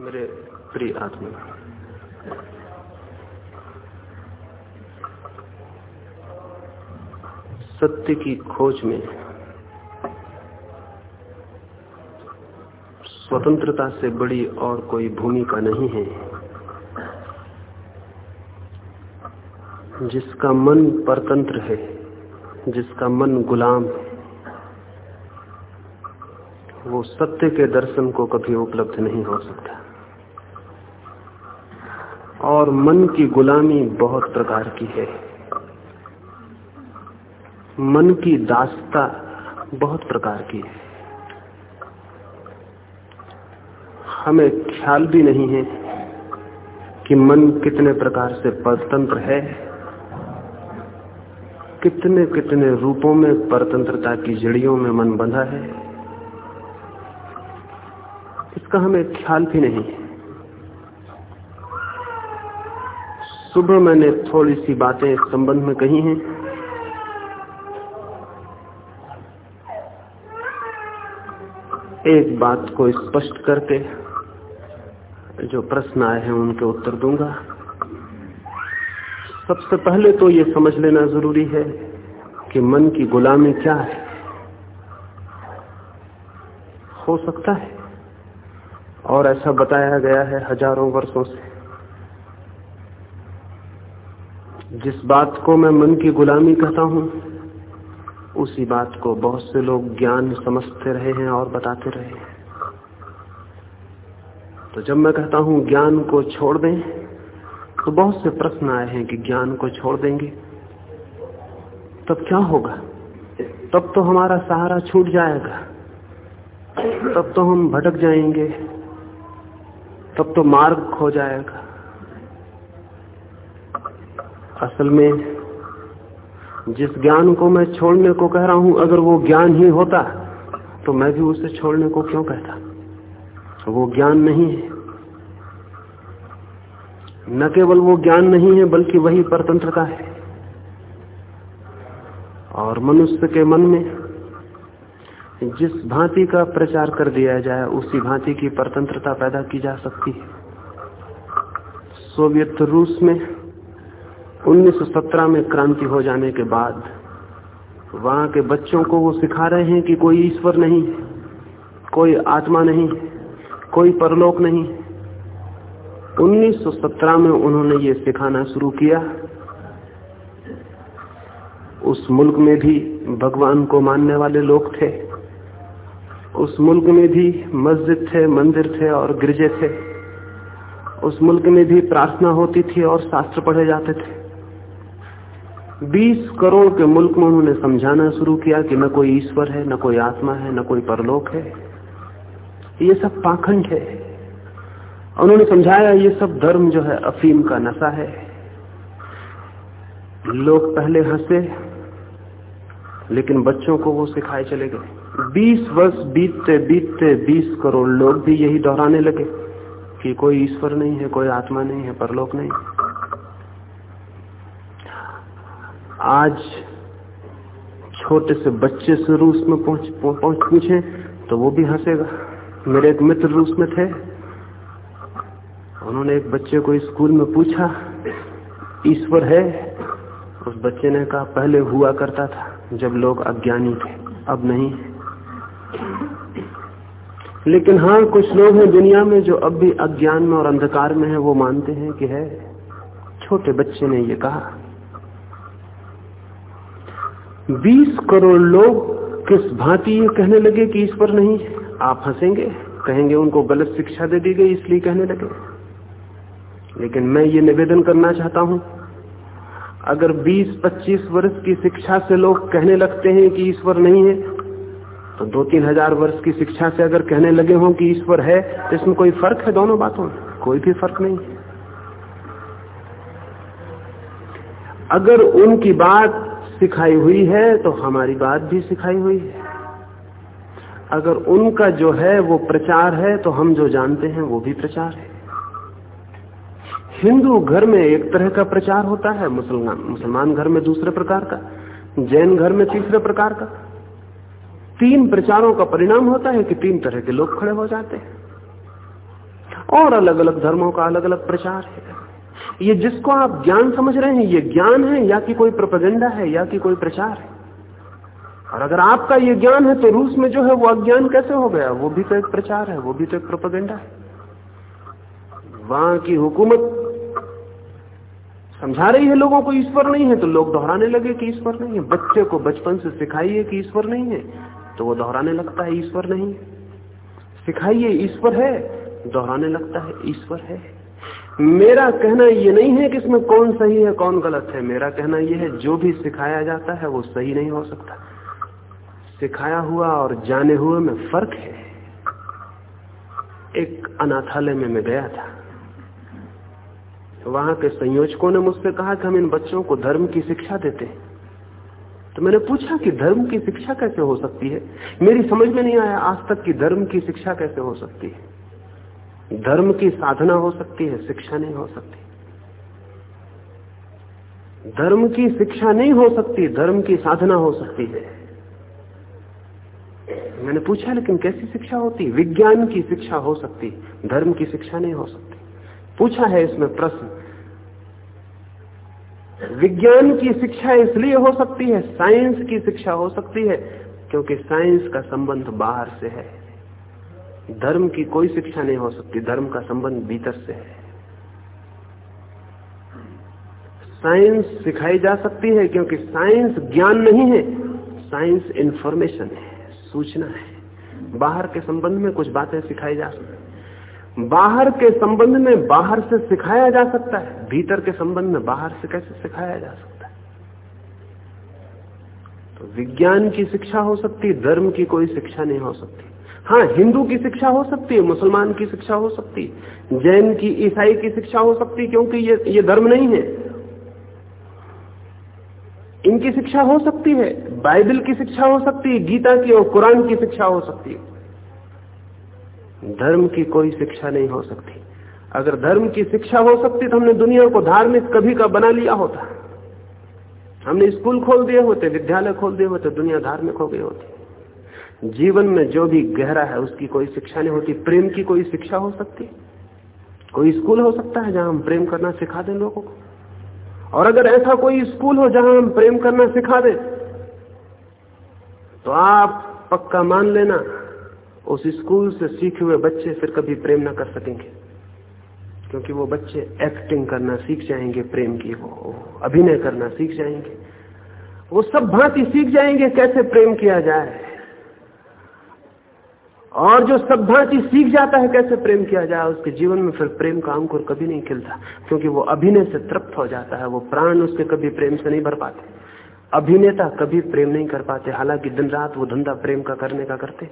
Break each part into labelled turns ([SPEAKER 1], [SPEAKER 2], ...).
[SPEAKER 1] मेरे प्रिय आत्मा। सत्य की खोज में स्वतंत्रता से बड़ी और कोई भूमिका नहीं है। जिसका मन परतंत्र है, जिसका मन गुलाम है, वो सत्य के दर्शन को कभी उपलब्ध नहीं हो सकता। और मन की गुलामी बहुत प्रकार की है। मन की दासता बहुत प्रकार की है। हमें ख्याल भी नहीं है कि मन कितने प्रकार से परतंत्र है, कितने कितने रूपों में परतंत्रता की जड़ियों में मन बंधा है। इसका हमें ख्याल भी नहीं है। सुबह मैंने थोड़ी सी बातें इस संबंध में कही हैं। एक बात को स्पष्ट करके जो प्रश्न आए हैं उनके उत्तर दूँगा। सबसे पहले तो ये समझ लेना ज़रूरी है कि मन की गुलामी क्या है। हो सकता है। और ऐसा बताया गया है हज़ारों वर्षों से। जिस बात को मैं मन की गुलामी कहता हूँ, उसी बात को बहुत से लोग ज्ञान समझते रहे हैं और बताते रहे हैं। तो जब मैं कहता हूँ ज्ञान को छोड़ दें तो बहुत से प्रश्न आए हैं कि ज्ञान को छोड़ देंगे। तब क्या होगा? तब तो हमारा सहारा छूट जाएगा। तब तो हम भटक जाएँगे। तब तो मार्ग खो जाएगा। असल में जिस ज्ञान को मैं छोड़ने को कह रहा हूँ, अगर वो ज्ञान ही होता तो मैं भी उसे छोड़ने को क्यों कहता? वो ज्ञान नहीं है। न केवल वो ज्ञान नहीं है, बल्कि वही परतंत्रता है। और मनुष्य के मन में जिस भांति का प्रचार कर दिया जाए, उसी भांति की परतंत्रता पैदा की जा सकती है। सोवियत रूस में 1917 में क्रांति हो जाने के बाद वहाँ के बच्चों को वो सिखा रहे हैं कि कोई ईश्वर नहीं, कोई आत्मा नहीं, कोई परलोक नहीं। 1917 में उन्होंने ये सिखाना शुरू किया। उस मुल्क में भी भगवान को मानने वाले लोग थे। उस मुल्क में भी मस्जिद थे, मंदिर थे और गिरजे थे। उस मुल्क में भी प्रार्थना होती थी और शास्त्र पढ़े जाते थे। 20 करोड़ के मुल्क में उन्होंने समझाना शुरू किया कि न कोई ईश्वर है, न कोई आत्मा है, न कोई परलोक है। ये सब पाखंड है। उन्होंने समझाया, ये सब धर्म जो है, अफीम का नशा है। लोग पहले हंसे, लेकिन बच्चों को वो सिखाए चले गए। 20 वर्ष बीतते बीतते 20 करोड़ लोग भी यही दोहराने लगे कि कोई ईश्वर नहीं है, कोई आत्मा नहीं है, परलोक नहीं। आज छोटे से बच्चे से रूस में पहुँच पहुँच, पूछे तो वो भी हंसेगा। मेरे एक मित्र रूस में थे। उन्होंने एक बच्चे को स्कूल में पूछा, ईश्वर है? उस बच्चे ने कहा, पहले हुआ करता था, जब लोग अज्ञानी थे, अब नहीं। लेकिन हाँ कुछ लोग हैं दुनिया में जो अब भी अज्ञान में और अंधकार में है, वो मानते हैं कि है। छोटे बच्चे ने ये कहा 20 करोड़ लोग किस भांति ये कहने लगे कि ईश्वर नहीं? आप हंसेंगे, कहेंगे उनको गलत शिक्षा दे दी गई, इसलिए कहने लगे। लेकिन मैं ये निवेदन करना चाहता हूँ, अगर 20-25 वर्ष की शिक्षा से लोग कहने लगते हैं कि ईश्वर नहीं है तो दो तीन हज़ार वर्ष की शिक्षा से अगर कहने लगे हों कि ईश्वर है तो इसमें कोई फ़र्क है दोनों बातों में? कोई भी फ़र्क नहीं है। अगर उनकी बात सिखाई हुई है तो हमारी बात भी सिखाई हुई है। अगर उनका जो है वो प्रचार है तो हम जो जानते हैं, वो भी प्रचार है। हिंदू घर में एक तरह का प्रचार होता है, मुसलमान मुसलमान घर में दूसरे प्रकार का, जैन घर में तीसरे प्रकार का। तीन प्रचारों का परिणाम होता है कि तीन तरह के लोग खड़े हो जाते हैं। और अलग अलग धर्मों का अलग अलग प्रचार है। ये जिसको आप ज्ञान समझ रहे हैं, ये ज्ञान है, या कि कोई प्रपगेंडा है, या कि कोई प्रचार है? और अगर आपका ये ज्ञान है तो रूस में जो है, वो अज्ञान कैसे हो गया? वो भी तो एक प्रचार है, वो भी तो एक प्रोपेगेंडा है। वहाँ की हुकूमत समझा रही है, लोगों को ईश्वर नहीं है तो लोग दोहराने लगे कि ईश्वर नहीं है। बच्चे को बचपन से सिखाइए कि ईश्वर नहीं है तो वो दोहराने लगता है, ईश्वर नहीं सिखाइए, ईश्वर है, दोहराने लगता है, ईश्वर है। मेरा कहना ये नहीं है कि इसमें कौन सही है, कौन गलत है। मेरा कहना यह है, जो भी सिखाया जाता है, वो सही नहीं हो सकता। सिखाया हुआ और जाने हुए में फ़र्क है। एक अनाथालय में मैं गया था। वहाँ के संयोजकों ने मुझसे कहा कि हम इन बच्चों को धर्म की शिक्षा देते हैं। तो मैंने पूछा कि धर्म की शिक्षा कैसे हो सकती है? मेरी समझ में नहीं आया, आज तक कि धर्म की शिक्षा कैसे हो सकती है? धर्म की साधना हो सकती है, शिक्षा नहीं हो सकती। धर्म की शिक्षा नहीं हो सकती, धर्म की साधना हो सकती है। मैंने पूछा, लेकिन कैसी शिक्षा होती? विज्ञान की शिक्षा हो सकती, धर्म की शिक्षा नहीं हो सकती। पूछा है इसमें प्रश्न। विज्ञान की शिक्षा इसलिए हो सकती है, साइंस की शिक्षा हो सकती है, क्योंकि साइंस का संबंध बाहर से है। धर्म की कोई शिक्षा नहीं हो सकती, धर्म का संबंध भीतर से है। साइंस सिखाई जा सकती है क्योंकि साइंस ज्ञान नहीं है, साइंस इंफॉर्मेशन है, सूचना है। बाहर के संबंध में कुछ बातें सिखाई जा सकती बाहर के संबंध में बाहर से सिखाया जा सकता है, भीतर के संबंध में बाहर से कैसे सिखाया जा सकता है? तो विज्ञान की शिक्षा हो सकती, धर्म की कोई शिक्षा नहीं हो सकती। हाँ हिंदू की शिक्षा हो सकती है, मुसलमान की शिक्षा हो सकती है, जैन की, ईसाई की शिक्षा हो सकती क्योंकि ये ये धर्म नहीं है। इनकी शिक्षा हो सकती है, बाइबल की शिक्षा हो सकती है, गीता की और कुरान की शिक्षा हो सकती है। धर्म की कोई शिक्षा नहीं हो सकती। अगर धर्म की शिक्षा हो सकती तो हमने दुनिया को धार्मिक कभी का बना लिया होता। हमने स्कूल खोल दिए होते, विद्यालय खोल दिए होते, दुनिया धार्मिक हो गई होती। जीवन में जो भी गहरा है, उसकी कोई शिक्षा नहीं होती। प्रेम की कोई शिक्षा हो सकती? कोई स्कूल हो सकता है जहाँ हम प्रेम करना सिखा दें लोगों को? और अगर ऐसा कोई स्कूल हो जहाँ हम प्रेम करना सिखा दें तो आप पक्का मान लेना, उस स्कूल से सीखे हुए बच्चे फिर कभी प्रेम ना कर सकेंगे। क्योंकि वो बच्चे एक्टिंग करना सीख जाएँगे, प्रेम की वो अभिनय करना सीख जाएँगे। वो सब भांति सीख जाएँगे, कैसे प्रेम किया जाए? और जो सब भांति सीख जाता है, कैसे प्रेम किया जाए, उसके जीवन में फिर प्रेम का अंकुर कभी नहीं खिलता, क्योंकि वो अभिनय से तृप्त हो जाता है, वो प्राण उसके कभी प्रेम से नहीं भर पाते। अभिनेता कभी प्रेम नहीं कर पाते, हालाँकि दिन रात वो धंधा प्रेम का करने का करते।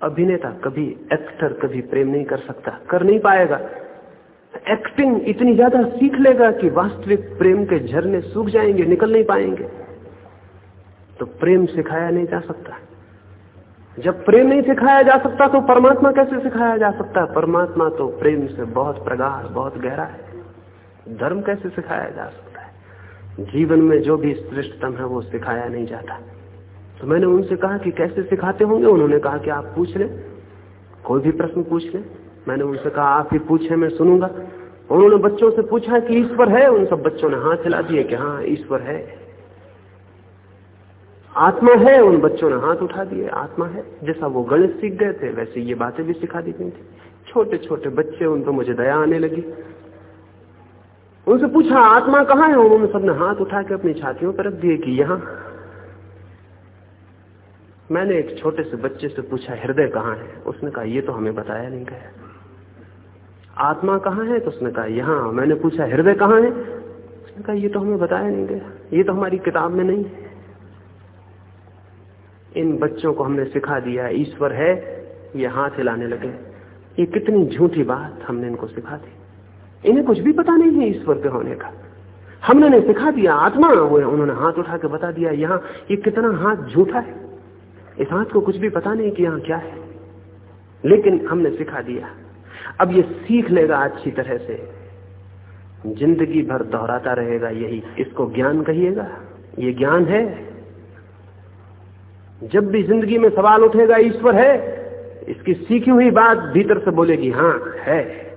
[SPEAKER 1] अभिनेता कभी एक्टर कभी प्रेम नहीं कर सकता, कर नहीं पाएगा। एक्टिंग इतनी ज़्यादा सीख लेगा कि वास्तविक प्रेम के झरने सूख जाएँगे, निकल नहीं पाएँगे। तो प्रेम सिखाया नहीं जा सकता। जब प्रेम नहीं सिखाया जा सकता तो परमात्मा कैसे सिखाया जा सकता है? परमात्मा तो प्रेम से बहुत प्रगाढ़, बहुत गहरा है। धर्म कैसे सिखाया जा सकता है? जीवन में जो भी श्रेष्ठतम है वो सिखाया नहीं जाता। तो मैंने उनसे कहा कि कैसे सिखाते होंगे? उन्होंने कहा कि आप पूछ लें। कोई भी प्रश्न पूछ लें। मैंने उनसे कहा, आप ही पूछे, मैं सुनूँगा। उन्होंने बच्चों से पूछा कि ईश्वर है? उन सब बच्चों ने हाथ हिला दिए कि हाँ ईश्वर है। आत्मा है उन बच्चों ने हाथ उठा दिए, आत्मा है। जैसा वो गणित सीख गए थे, वैसे ये बातें भी सिखा दी गई थी। छोटे छोटे बच्चे, उन पर मुझे दया आने लगी। उनसे पूछा, आत्मा कहाँ है? उन्होंने सबने हाथ उठा के अपनी छातियों पर रख दिए कि यहाँ। मैंने एक छोटे से बच्चे से पूछा, हृदय कहाँ है? उसने कहा, ये तो हमें बताया नहीं गया आत्मा कहाँ है? तो उसने कहा, यहाँ। मैंने पूछा, हृदय कहाँ है? उसने कहा, ये तो हमें बताया नहीं गया। ये तो हमारी किताब में नहीं है। इन बच्चों को हमने सिखा दिया, ईश्वर है, ये हाथ हिलाने लगे। ये कितनी झूठी बात हमने इनको सिखा दी। इन्हें कुछ भी पता नहीं है ईश्वर के होने का। हमने ने सिखा दिया, आत्मा हुए उन्होंने हाथ उठा के बता दिया, यहाँ ये कितना हाथ झूठा है। इस हाथ को कुछ भी पता नहीं कि यहाँ क्या है। लेकिन हमने सिखा दिया। अब ये सीख लेगा अच्छी तरह से। ज़िंदगी भर दोहराता रहेगा, यही इसको ज्ञान कहिएगा। ये ज्ञान है जब भी ज़िंदगी में सवाल उठेगा, ईश्वर है, इसकी सीखी हुई बात भीतर से बोलेगी हाँ है।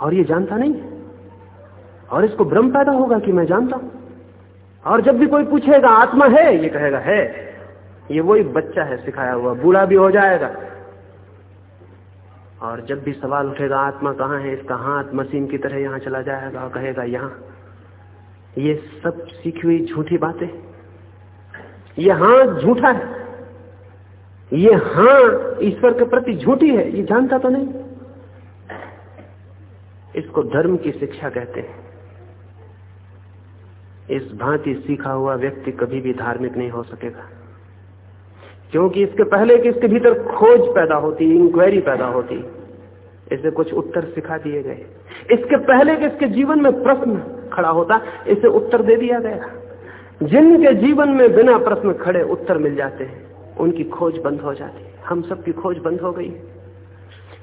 [SPEAKER 1] और ये जानता नहीं। और इसको भ्रम पैदा होगा कि मैं जानता हूँ। और जब भी कोई पूछेगा, आत्मा है? ये कहेगा, है। ये वही बच्चा है सिखाया हुआ, बूढ़ा भी हो जाएगा। और जब भी सवाल उठेगा, आत्मा कहाँ है? इसका हाथ मशीन की तरह यहाँ चला जाएगा और कहेगा, यहाँ। ये सब सीखी हुई झूठी बातें। ये हाथ झूठा है। ये हाँ ईश्वर के प्रति झूठी है, ये जानता तो नहीं। इसको धर्म की शिक्षा कहते हैं। इस भांति सीखा हुआ व्यक्ति कभी भी धार्मिक नहीं हो सकेगा। क्योंकि इसके पहले कि इसके भीतर खोज पैदा होती इंक्वायरी पैदा होती, इसे कुछ उत्तर सिखा दिए गए। इसके पहले कि इसके जीवन में प्रश्न खड़ा होता, इसे उत्तर दे दिया गया। जिनके जीवन में बिना प्रश्न खड़े उत्तर मिल जाते हैं उनकी खोज बंद हो जाती। है हम सबकी खोज बंद हो गई।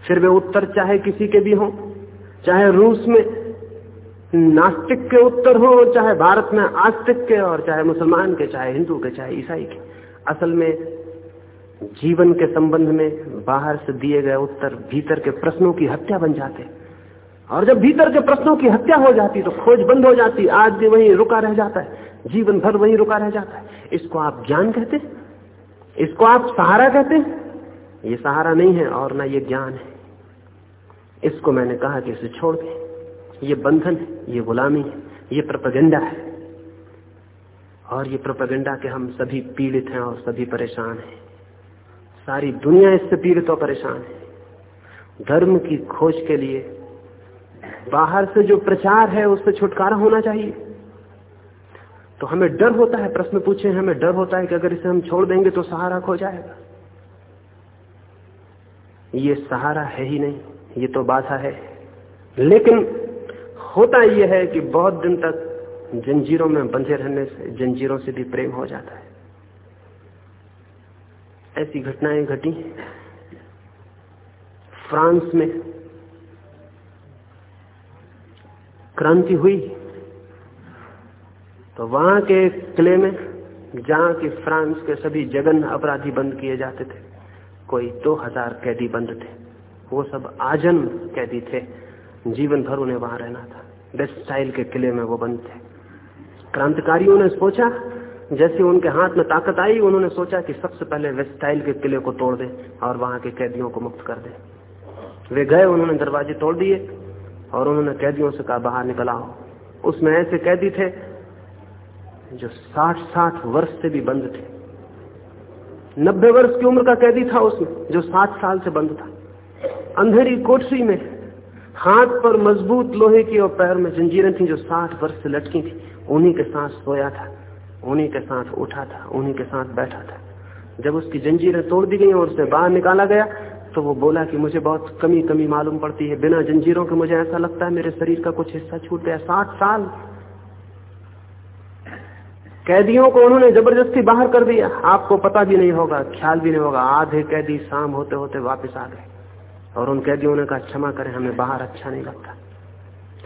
[SPEAKER 1] फिर वे उत्तर चाहे किसी के भी हों, चाहे रूस में नास्तिक के उत्तर हो, चाहे भारत में आस्तिक के और चाहे मुसलमान के, चाहे हिंदू के, चाहे ईसाई के। असल में जीवन के संबंध में बाहर से दिए गए उत्तर भीतर के प्रश्नों की हत्या बन जाते। और जब भीतर के प्रश्नों की हत्या हो जाती तो खोज बंद हो जाती। आज भी वहीं रुका रह जाता है। जीवन भर वहीं रुका रह जाता है। इसको आप ज्ञान कहते इसको आप सहारा कहते हैं? ये सहारा नहीं है और ना ये ज्ञान है। इसको मैंने कहा कि इसे छोड़ दें। ये बंधन है, ये गुलामी है, ये प्रपगंडा है। और ये प्रपगंडा के हम सभी पीड़ित हैं और सभी परेशान हैं। सारी दुनिया इससे पीड़ित और परेशान है। धर्म की खोज के लिए बाहर से जो प्रचार है उससे छुटकारा होना चाहिए। तो हमें डर होता है प्रश्न पूछे, हमें डर होता है कि अगर इसे हम छोड़ देंगे तो सहारा खो जाएगा। ये सहारा है ही नहीं, ये तो बाधा है। लेकिन होता यह है कि बहुत दिन तक जंजीरों में बंधे रहने से, जंजीरों से भी प्रेम हो जाता है। ऐसी घटनाएँ घटी फ्रांस में। क्रांति हुई। तो वहाँ के किले में, जहाँ की फ्रांस के सभी जगन अपराधी बंद किए जाते थे, कोई दो हज़ार कैदी बंद थे। वो सब आजन कैदी थे। जीवन भर उन्हें वहाँ रहना था। वेस्टाइल के किले में वो बंद थे। क्रांतिकारियों ने सोचा, जैसे उनके हाथ में ताकत आई, उन्होंने सोचा कि सबसे पहले वेस्टाइल के किले को तोड़ दे और वहाँ के कैदियों को मुक्त कर दे। वे गए, उन्होंने दरवाजे तोड़ दिए और उन्होंने कैदियों से कहा, बाहर निकला हो उसमें ऐसे कैदी थे जो साठ साठ वर्ष से भी बंद थे। नब्बे वर्ष की उम्र का कैदी था उसमें जो साठ साल से बंद था। अंधेरी कोठरी में हाथ पर मज़बूत लोहे की और पैर में जंजीरें थी, जो साठ वर्ष से लटकी थी। उन्हीं के साथ सोया था, उन्हीं के साथ उठा था, उन्हीं के साथ बैठा था। जब उसकी जंजीरें तोड़ दी गई और उसे बाहर निकाला गया तो वो बोला कि मुझे बहुत कमी कमी मालूम पड़ती है। बिना जंजीरों के मुझे ऐसा लगता है मेरे शरीर का कुछ हिस्सा छूट गया। साठ साल कैदियों को उन्होंने ज़बरदस्ती बाहर कर दिया। आपको पता भी नहीं होगा, ख्याल भी नहीं होगा। आधे कैदी शाम होते होते वापस आ गए। और उन कैदियों ने कहा, क्षमा करें, हमें बाहर अच्छा नहीं लगता।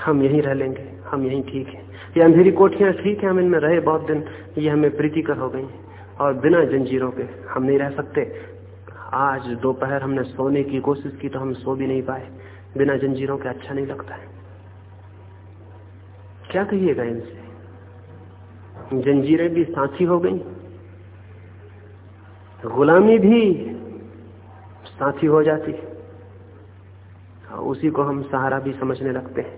[SPEAKER 1] हम यहीं रह लेंगे, हम यहीं ठीक है। ये अंधेरी कोठियाँ ठीक है, हम इनमें रहे बहुत दिन। ये हमें प्रीतिकर हो गई और बिना जंजीरों के हम नहीं रह सकते। आज दोपहर हमने सोने की कोशिश की तो हम सो भी नहीं पाए। बिना जंजीरों के अच्छा नहीं लगता है। क्या कहिएगा इनसे? जंजीरें भी साथी हो गई। गुलामी भी साथी हो जाती उसी को हम सहारा भी समझने लगते हैं।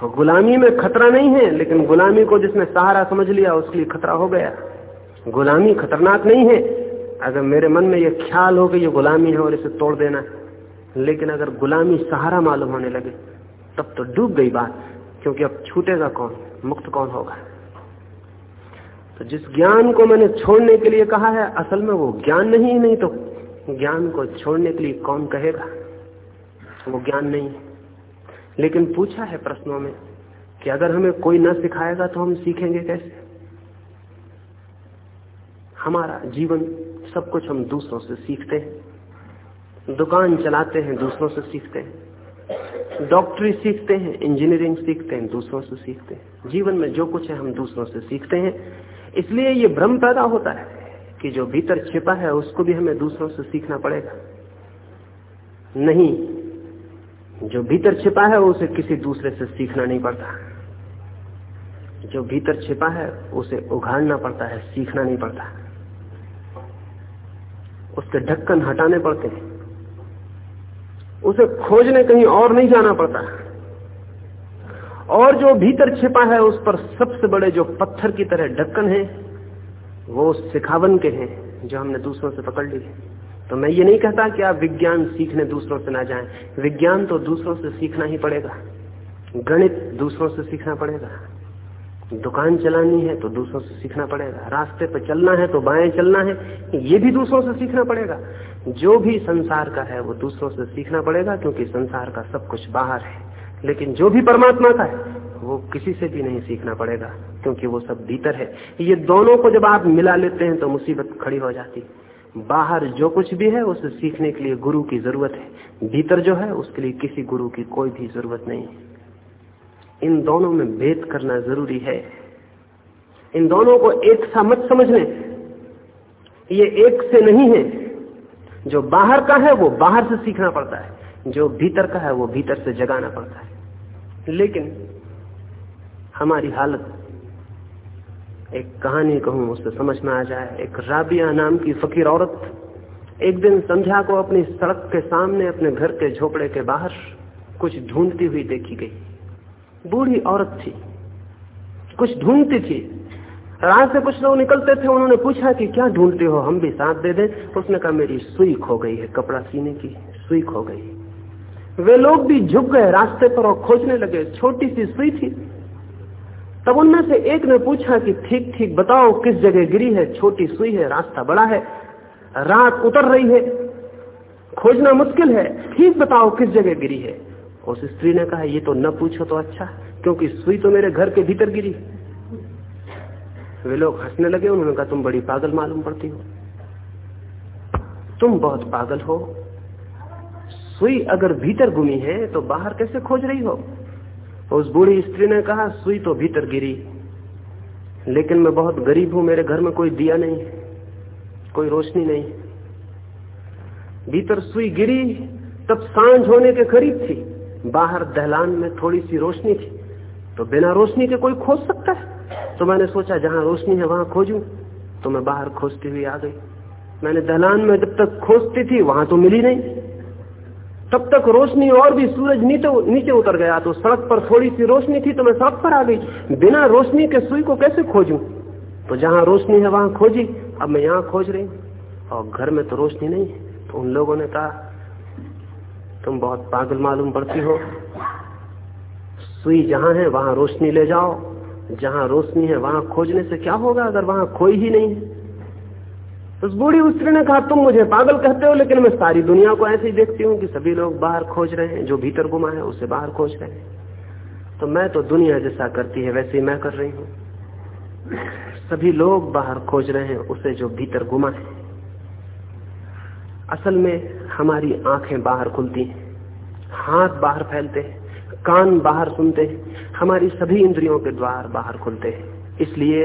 [SPEAKER 1] तो गुलामी में खतरा नहीं है, लेकिन गुलामी को जिसने सहारा समझ लिया, उसके लिए खतरा हो गया। गुलामी खतरनाक नहीं है। अगर मेरे मन में यह ख्याल हो कि ये गुलामी है और इसे तोड़ देना है, लेकिन अगर गुलामी सहारा मालूम होने लगे, तब तो डूब गई बात, क्योंकि अब छूटेगा कौन? मुक्त कौन होगा? तो जिस ज्ञान को मैंने छोड़ने के लिए कहा है, असल में वो ज्ञान नहीं है, नहीं तो ज्ञान को छोड़ने के लिए कौन कहेगा? वो ज्ञान नहीं है। लेकिन पूछा है प्रश्नों में कि अगर हमें कोई न सिखाएगा तो हम सीखेंगे कैसे? हमारा जीवन सब कुछ हम दूसरों से सीखते हैं। दुकान चलाते हैं, दूसरों से सीखते हैं। डॉक्टरी सीखते हैं, इंजीनियरिंग सीखते हैं, दूसरों से सीखते हैं। जीवन में जो कुछ है, हम दूसरों से सीखते हैं। इसलिए ये भ्रम पैदा होता है कि जो भीतर छिपा है, उसको भी हमें दूसरों से सीखना पड़ेगा। नहीं, जो भीतर छिपा है, उसे किसी दूसरे से सीखना नहीं पड़ता। जो भीतर छिपा है, उसे उघाड़ना पड़ता है, सीखना नहीं पड़ता। उसके ढक्कन हटाने पड़ते हैं। उसे खोजने कहीं और नहीं जाना पड़ता। और जो भीतर छिपा है उस पर सबसे बड़े जो पत्थर की तरह ढक्कन है, वो सिखावन के हैं, जो हमने दूसरों से पकड़ ली तो मैं ये नहीं कहता कि आप विज्ञान सीखने दूसरों से ना जाएँ। विज्ञान तो दूसरों से सीखना ही पड़ेगा। गणित दूसरों से सीखना पड़ेगा। दुकान चलानी है तो दूसरों से सीखना पड़ेगा। रास्ते पर चलना है तो बाएँ चलना है, ये भी दूसरों से सीखना पड़ेगा। जो भी संसार का है, वो दूसरों से सीखना पड़ेगा क्योंकि संसार का सब कुछ बाहर है। लेकिन जो भी परमात्मा का है, वो किसी से भी नहीं सीखना पड़ेगा, क्योंकि वो सब भीतर है। ये दोनों को जब आप मिला लेते हैं तो मुसीबत खड़ी हो जाती बाहर जो कुछ भी है, उसे सीखने के लिए गुरु की ज़रूरत है। भीतर जो है, उसके लिए किसी गुरु की कोई भी ज़रूरत नहीं इन दोनों में भेद करना ज़रूरी है। इन दोनों को एक सा मत समझने। ये एक से नहीं है। जो बाहर का है, वो बाहर से सीखना पड़ता है। जो भीतर का है, वो भीतर से जगाना पड़ता है। लेकिन हमारी हालत, एक कहानी कहूँ, उससे समझ में आ जाए। एक राबिया नाम की फकीर औरत एक दिन संध्या को अपनी सड़क के सामने, अपने घर के झोपड़े के बाहर कुछ ढूंढती हुई देखी गई। बूढ़ी औरत थी। कुछ ढूंढती थी। रात से कुछ लोग निकलते थे। उन्होंने पूछा कि क्या ढूंढते हो? हम भी साथ दे दें। उसने कहा, मेरी सुई खो गई है। कपड़ा सीने की सुई खो गई। वे लोग भी झुक गए रास्ते पर और खोजने लगे। छोटी सी सुई थी। तब उनमें से एक ने पूछा कि ठीक ठीक, बताओ किस जगह गिरी है? छोटी सुई है, रास्ता बड़ा है, रात उतर रही है, खोजना मुश्किल है, ठीक बताओ किस जगह गिरी है। उस स्त्री ने कहा, ये तो न पूछो तो अच्छा क्योंकि सुई तो मेरे घर के भीतर गिरी वे लोग हंसने लगे, उन्होंने कहा, तुम बड़ी पागल मालूम पड़ती हो। तुम बहुत पागल हो सुई अगर भीतर घुमी है तो बाहर कैसे खोज रही हो? उस बूढ़ी स्त्री ने कहा, सुई तो भीतर गिरी। लेकिन मैं बहुत गरीब हूँ, मेरे घर में कोई दिया नहीं, कोई रोशनी नहीं। भीतर सुई गिरी, तब साँझ होने के करीब थी। बाहर दहलान में थोड़ी सी रोशनी थी। तो बिना रोशनी के कोई खोज सकता है? तो मैंने सोचा, जहाँ रोशनी है, वहाँ खोजू। तो मैं बाहर खोजती हुई आ गई। मैंने दहलान में जब तक खोजती थी, वहाँ तो मिली नहीं। तब तक रोशनी और भी सूरज नीचे नीचे उतर गया तो सड़क पर थोड़ी सी रोशनी थी तो मैं सड़क पर आ गई। बिना रोशनी के सुई को कैसे खोजूं? तो जहाँ रोशनी है, वहाँ खोजी। अब मैं यहाँ खोज रही और घर में तो रोशनी नहीं तो उन लोगों ने कहा, तुम बहुत पागल मालूम पड़ती हो। सुई जहाँ है, वहाँ रोशनी ले जाओ। जहाँ रोशनी है, वहाँ खोजने से क्या होगा? अगर वहाँ कोई ही नहीं है उस बूढ़ी स्त्री ने कहा, तुम मुझे पागल कहते हो, लेकिन मैं सारी दुनिया को ऐसे ही देखती हूँ कि सभी लोग बाहर खोज रहे हैं, जो भीतर गुमा है, उसे बाहर खोज रहे हैं। तो मैं तो दुनिया जैसा करती है, वैसे ही मैं कर रही हूँ। सभी लोग बाहर खोज रहे हैं, उसे जो भीतर गुमा है। असल में हमारी आँखें बाहर खुलती हैं, हाथ बाहर फैलते हैं, कान बाहर सुनते हैं, हमारी सभी इंद्रियों के द्वार बाहर खुलते हैं। इसलिए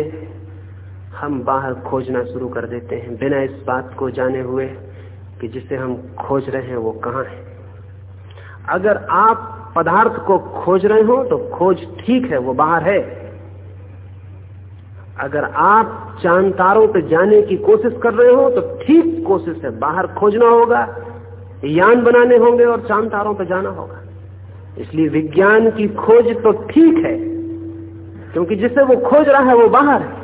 [SPEAKER 1] हम बाहर खोजना शुरू कर देते हैं। बिना इस बात को जाने हुए कि जिसे हम खोज रहे हैं, वो कहाँ है? अगर आप पदार्थ को खोज रहे हो तो खोज ठीक है, वो बाहर है। अगर आप चाँद तारों पर जाने की कोशिश कर रहे हो तो ठीक कोशिश है, बाहर खोजना होगा, यान बनाने होंगे और चाँद तारों पर जाना होगा। इसलिए विज्ञान की खोज तो ठीक है, क्योंकि जिसे वो खोज रहा है, वो बाहर है।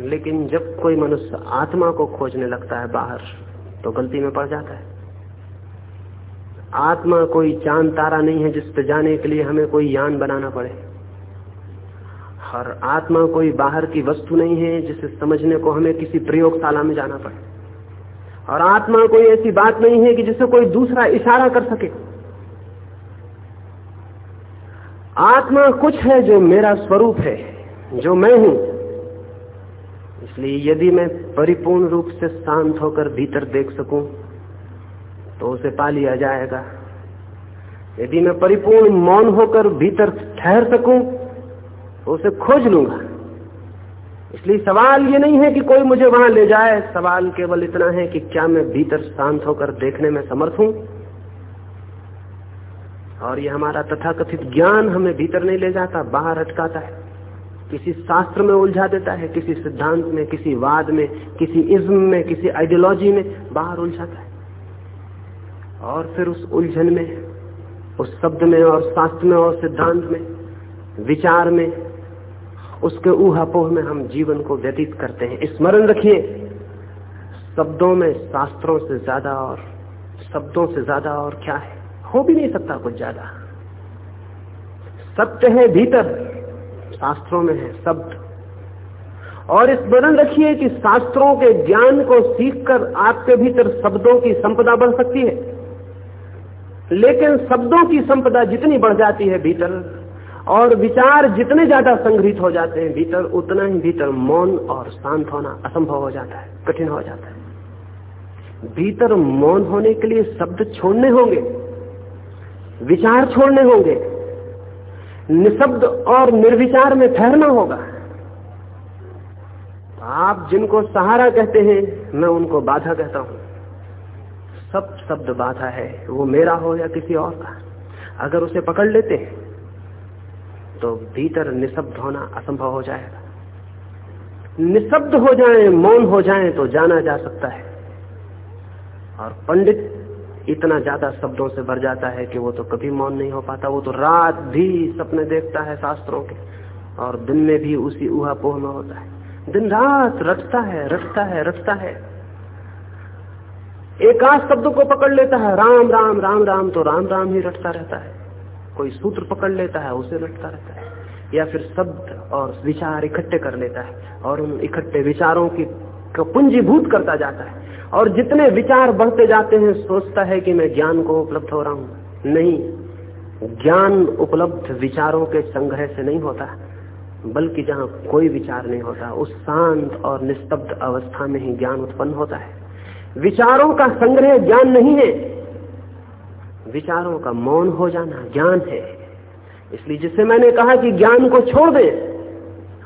[SPEAKER 1] लेकिन जब कोई मनुष्य आत्मा को खोजने लगता है बाहर तो गलती में पड़ जाता है। आत्मा कोई चाँद तारा नहीं है जिस पर जाने के लिए हमें कोई यान बनाना पड़े। और आत्मा कोई बाहर की वस्तु नहीं है जिसे समझने को हमें किसी प्रयोगशाला में जाना पड़े। और आत्मा कोई ऐसी बात नहीं है कि जिसे कोई दूसरा इशारा कर सके। आत्मा कुछ है जो मेरा स्वरूप है, जो मैं हूँ। इसलिए यदि मैं परिपूर्ण रूप से शांत होकर भीतर देख सकूँ तो उसे पा लिया जाएगा। यदि मैं परिपूर्ण मौन होकर भीतर ठहर सकूँ तो उसे खोज लूँगा। इसलिए सवाल ये नहीं है कि कोई मुझे वहाँ ले जाए, सवाल केवल इतना है कि क्या मैं भीतर शांत होकर देखने में समर्थ हूँ? और ये हमारा तथाकथित ज्ञान हमें भीतर नहीं ले जाता, बाहर अटकाता है। किसी शास्त्र में उलझा देता है, किसी सिद्धांत में, किसी वाद में, किसी इज्म में, किसी आइडियोलॉजी में, बाहर उलझाता है। और फिर उस उलझन में, उस शब्द में और शास्त्र में और सिद्धांत में, विचार में, उसके ऊहापोह में हम जीवन को व्यतीत करते हैं। स्मरण रखिए, शब्दों में शास्त्रों से ज़्यादा और शब्दों से ज़्यादा और क्या है? हो भी नहीं सकता कुछ ज़्यादा। सत्य है भीतर। शास्त्रों में है, शब्द। और इस स्मरण रखिए कि शास्त्रों के ज्ञान को सीखकर आपके भीतर शब्दों की संपदा बढ़ सकती है। लेकिन शब्दों की संपदा जितनी बढ़ जाती है भीतर, और विचार जितने ज़्यादा संग्रहित हो जाते हैं भीतर, उतना ही भीतर मौन और शांत होना असंभव हो जाता है, कठिन हो जाता है। भीतर मौन होने के लिए शब्द छोड़ने होंगे, विचार छोड़ने होंगे निशब्द और निर्विचार में ठहरना होगा। आप जिनको सहारा कहते हैं, मैं उनको बाधा कहता हूँ। सब शब्द बाधा है, वो मेरा हो या किसी और का। अगर उसे पकड़ लेते हैं तो भीतर निशब्द होना असंभव हो जाएगा। निशब्द हो जाए, मौन हो जाए तो जाना जा सकता है। और पंडित इतना ज़्यादा शब्दों से भर जाता है कि वो तो कभी मौन नहीं हो पाता। वो तो रात भी सपने देखता है शास्त्रों के, और दिन में भी उसी ऊहापोह में होता है। दिन रात रटता है रटता है रटता है। एकाध शब्द को पकड़ लेता है, राम राम राम राम तो राम राम ही रटता रहता है। कोई सूत्र पकड़ लेता है, उसे रटता रहता है। या फिर शब्द और विचार इकट्ठे कर लेता है, और उन इकट्ठे विचारों की पुंजीभूत करता जाता है। और जितने विचार बढ़ते जाते हैं, सोचता है कि मैं ज्ञान को उपलब्ध हो रहा हूँ। नहीं, ज्ञान उपलब्ध विचारों के संग्रह से नहीं होता, बल्कि जहाँ कोई विचार नहीं होता, उस शांत और निस्तब्ध अवस्था में ही ज्ञान उत्पन्न होता है। विचारों का संग्रह ज्ञान नहीं है। विचारों का मौन हो जाना ज्ञान है। इसलिए जिसे मैंने कहा कि ज्ञान को छोड़ दे,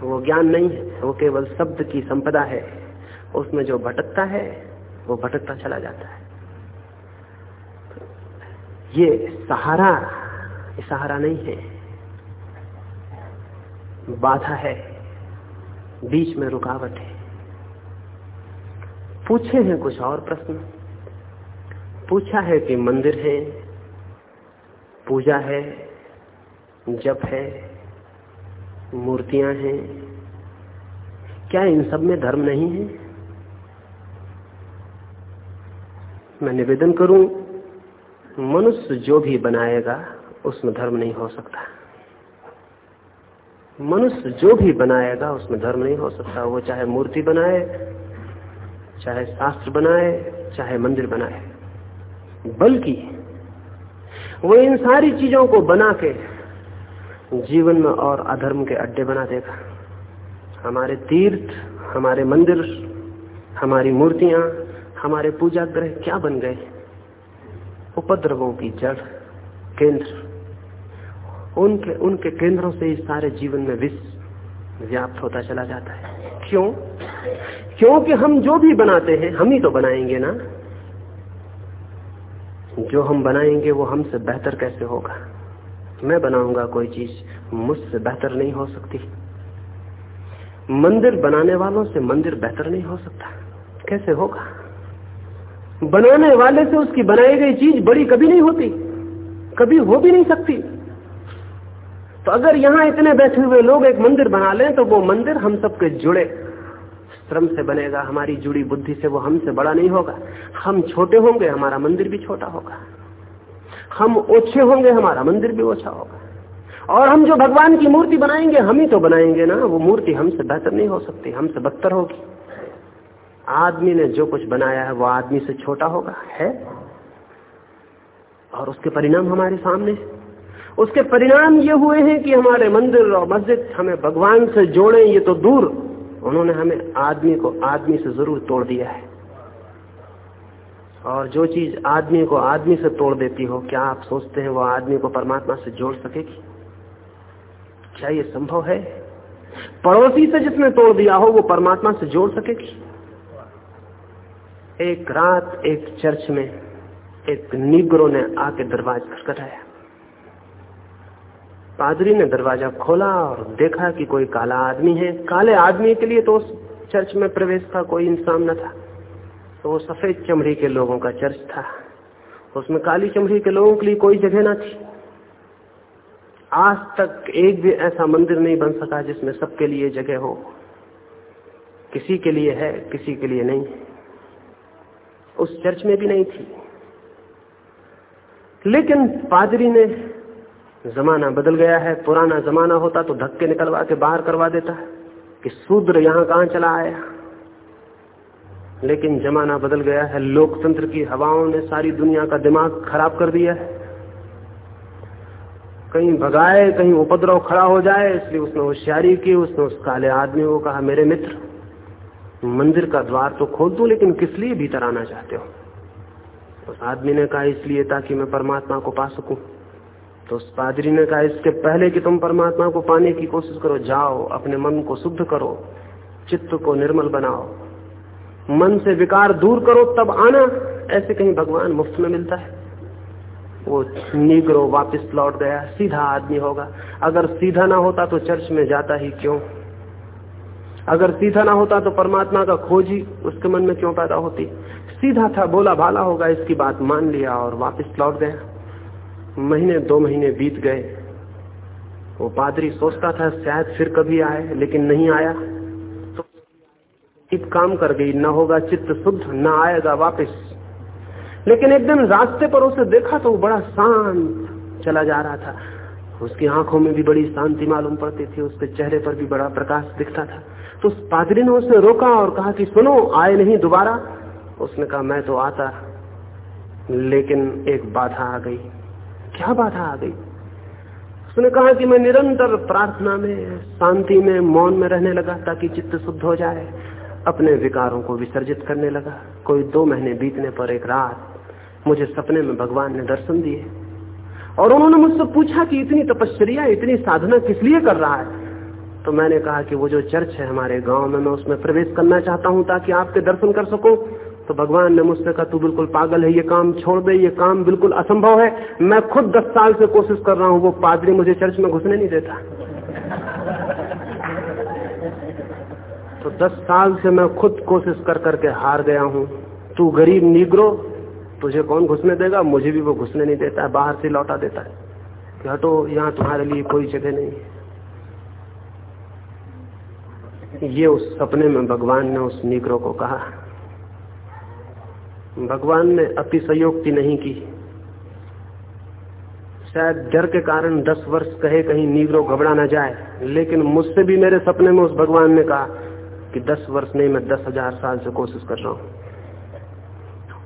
[SPEAKER 1] वो ज्ञान नहीं है, वो केवल शब्द की संपदा है। उसमें जो भटकता है वो भटकता चला जाता है। ये सहारा ये सहारा नहीं है। बाधा है, बीच में रुकावट है। पूछे हैं कुछ और प्रश्न? पूछा है कि मंदिर है, पूजा है, जप है, मूर्तियाँ हैं। क्या इन सब में धर्म नहीं है? मैं निवेदन करूँ, मनुष्य जो भी बनाएगा, उसमें धर्म नहीं हो सकता। मनुष्य जो भी बनाएगा, उसमें धर्म नहीं हो सकता। वो चाहे मूर्ति बनाए, चाहे शास्त्र बनाए, चाहे मंदिर बनाए। बल्कि वो इन सारी चीज़ों को बना के जीवन में और अधर्म के अड्डे बना देगा। हमारे तीर्थ, हमारे मंदिर, हमारी मूर्तियाँ हमारे पूजा ग्रह क्या बन गए? उपद्रवों की जड़, केंद्र। उनके उनके केंद्रों से इस सारे जीवन में विष व्याप्त होता चला जाता है। क्यों? क्योंकि हम जो भी बनाते हैं, हम ही तो बनाएँगे ना। जो हम बनाएँगे, वो हमसे बेहतर कैसे होगा? मैं बनाऊँगा कोई चीज़, मुझसे बेहतर नहीं हो सकती। मंदिर बनाने वालों से मंदिर बेहतर नहीं हो सकता। कैसे होगा? बनाने वाले से उसकी बनाई गई चीज़ बड़ी कभी नहीं होती, कभी हो भी नहीं सकती। तो अगर यहाँ इतने बैठे हुए लोग एक मंदिर बना लें तो वो मंदिर हम सबके जुड़े। श्रम से बनेगा, हमारी जुड़ी बुद्धि से वो हमसे बड़ा नहीं होगा। हम छोटे होंगे, हमारा मंदिर भी छोटा होगा। हम ओछे होंगे, हमारा मंदिर भी ओछा होगा। और हम जो भगवान की मूर्ति बनाएँगे, हम ही तो बनाएँगे ना। वो मूर्ति हमसे बेहतर नहीं हो सकती, हमसे बदतर होगी। आदमी ने जो कुछ बनाया है, वो आदमी से छोटा होगा, है? और उसके परिणाम हमारे सामने उसके परिणाम ये हुए हैं कि हमारे मंदिर और मस्जिद हमें भगवान से जोड़े, ये तो दूर। उन्होंने हमें आदमी को आदमी से ज़रूर तोड़ दिया है। और जो चीज़ आदमी को आदमी से तोड़ देती हो, क्या आप सोचते हैं वो आदमी को परमात्मा से जोड़ सकेगी? क्या ये संभव है? पड़ोसी से जिसने तोड़ दिया हो, वो परमात्मा से जोड़ सकेगी? एक रात एक चर्च में एक निग्रो ने आके दरवाज खटखटाया। पादरी ने दरवाज़ा खोला और देखा कि कोई काला आदमी है। काले आदमी के लिए तो उस चर्च में प्रवेश का कोई इंसान न था। तो वो सफ़ेद चमड़ी के लोगों का चर्च था। उसमें काली चमड़ी के लोगों के लिए कोई जगह ना थी। आज तक एक भी ऐसा मंदिर नहीं बन सका जिसमें सबके लिए जगह हो। किसी के लिए है, किसी के लिए नहीं। उस चर्च में भी नहीं थी। लेकिन पादरी ने जमाना बदल गया है, पुराना जमाना होता तो धक्के निकलवा के बाहर करवा देता कि शूद्र यहाँ कहाँ चला आया। लेकिन जमाना बदल गया है, लोकतंत्र की हवाओं ने सारी दुनिया का दिमाग खराब कर दिया है। कहीं भगाए, कहीं उपद्रव खड़ा हो जाए, इसलिए उसने होशियारी की, उसने उस काले आदमी को कहा, मेरे मित्र मंदिर का द्वार तो खोल दू, लेकिन किस लिए भीतर आना चाहते हो? उस आदमी ने कहा, इसलिए ताकि मैं परमात्मा को पा सकूँ। तो उस पादरी ने कहा, इसके पहले कि तुम परमात्मा को पाने की कोशिश करो, जाओ, अपने मन को शुद्ध करो, चित्त को निर्मल बनाओ। मन से विकार दूर करो, तब आना, ऐसे कहीं भगवान मुफ़्त में मिलता है। वो निग्रो वापस लौट गया, सीधा आदमी होगा। अगर सीधा ना होता तो चर्च में जाता ही क्यों? अगर सीधा ना होता तो परमात्मा का खोज ही उसके मन में क्यों पैदा होती? सीधा था, बोला, भाला होगा, इसकी बात मान लिया और वापस लौट गया। महीने, दो महीने बीत गए। वो पादरी सोचता था, शायद फिर कभी आए, लेकिन नहीं आया। तो काम कर गई, न होगा चित्त शुद्ध, न आएगा वापस। लेकिन एक दिन रास्ते पर उसे देखा तो वो बड़ा शांत चला जा रहा था। उसकी आँखों में भी बड़ी शांति मालूम पड़ती थी, उसके चेहरे पर भी बड़ा प्रकाश दिखता था। तो उस पादरी ने उसे रोका और कहा कि सुनो, आए नहीं दोबारा। उसने कहा, मैं तो आता, लेकिन एक बाधा आ गई। क्या बाधा आ गई? उसने कहा कि मैं निरंतर प्रार्थना में, शांति में, मौन में रहने लगा ताकि चित्त शुद्ध हो जाए। अपने विकारों को विसर्जित करने लगा। कोई दो महीने बीतने पर एक रात मुझे सपने में भगवान ने दर्शन दिए। और उन्होंने मुझसे पूछा कि इतनी तपस्या इतनी साधना किस लिए कर रहा है? तो मैंने कहा कि वो जो चर्च है हमारे गाँव में, मैं उसमें प्रवेश करना चाहता हूँ ताकि आपके दर्शन कर सको। तो भगवान ने मुझसे कहा, तू बिल्कुल पागल है, ये काम छोड़ दे, ये काम बिल्कुल असंभव है। मैं खुद दस साल से कोशिश कर रहा हूँ, वो पादरी मुझे चर्च में घुसने नहीं देता। तो दस साल से मैं खुद कोशिश कर करके हार गया हूँ। तू गरीब निग्रो तुझे कौन घुसने देगा? मुझे भी वो घुसने नहीं देता है, बाहर से लौटा देता है। कि हटो यहाँ तुम्हारे लिए कोई जगह नहीं ये उस सपने में भगवान ने उस निग्रो को कहा। भगवान ने अति अतिशयोक्ति नहीं की। शायद डर के कारण दस वर्ष कहे कहीं नीग्रो घबरा ना जाए, लेकिन मुझसे भी मेरे सपने में उस भगवान ने कहा कि दस वर्ष नहीं, मैं दस हज़ार साल से कोशिश कर रहा हूँ।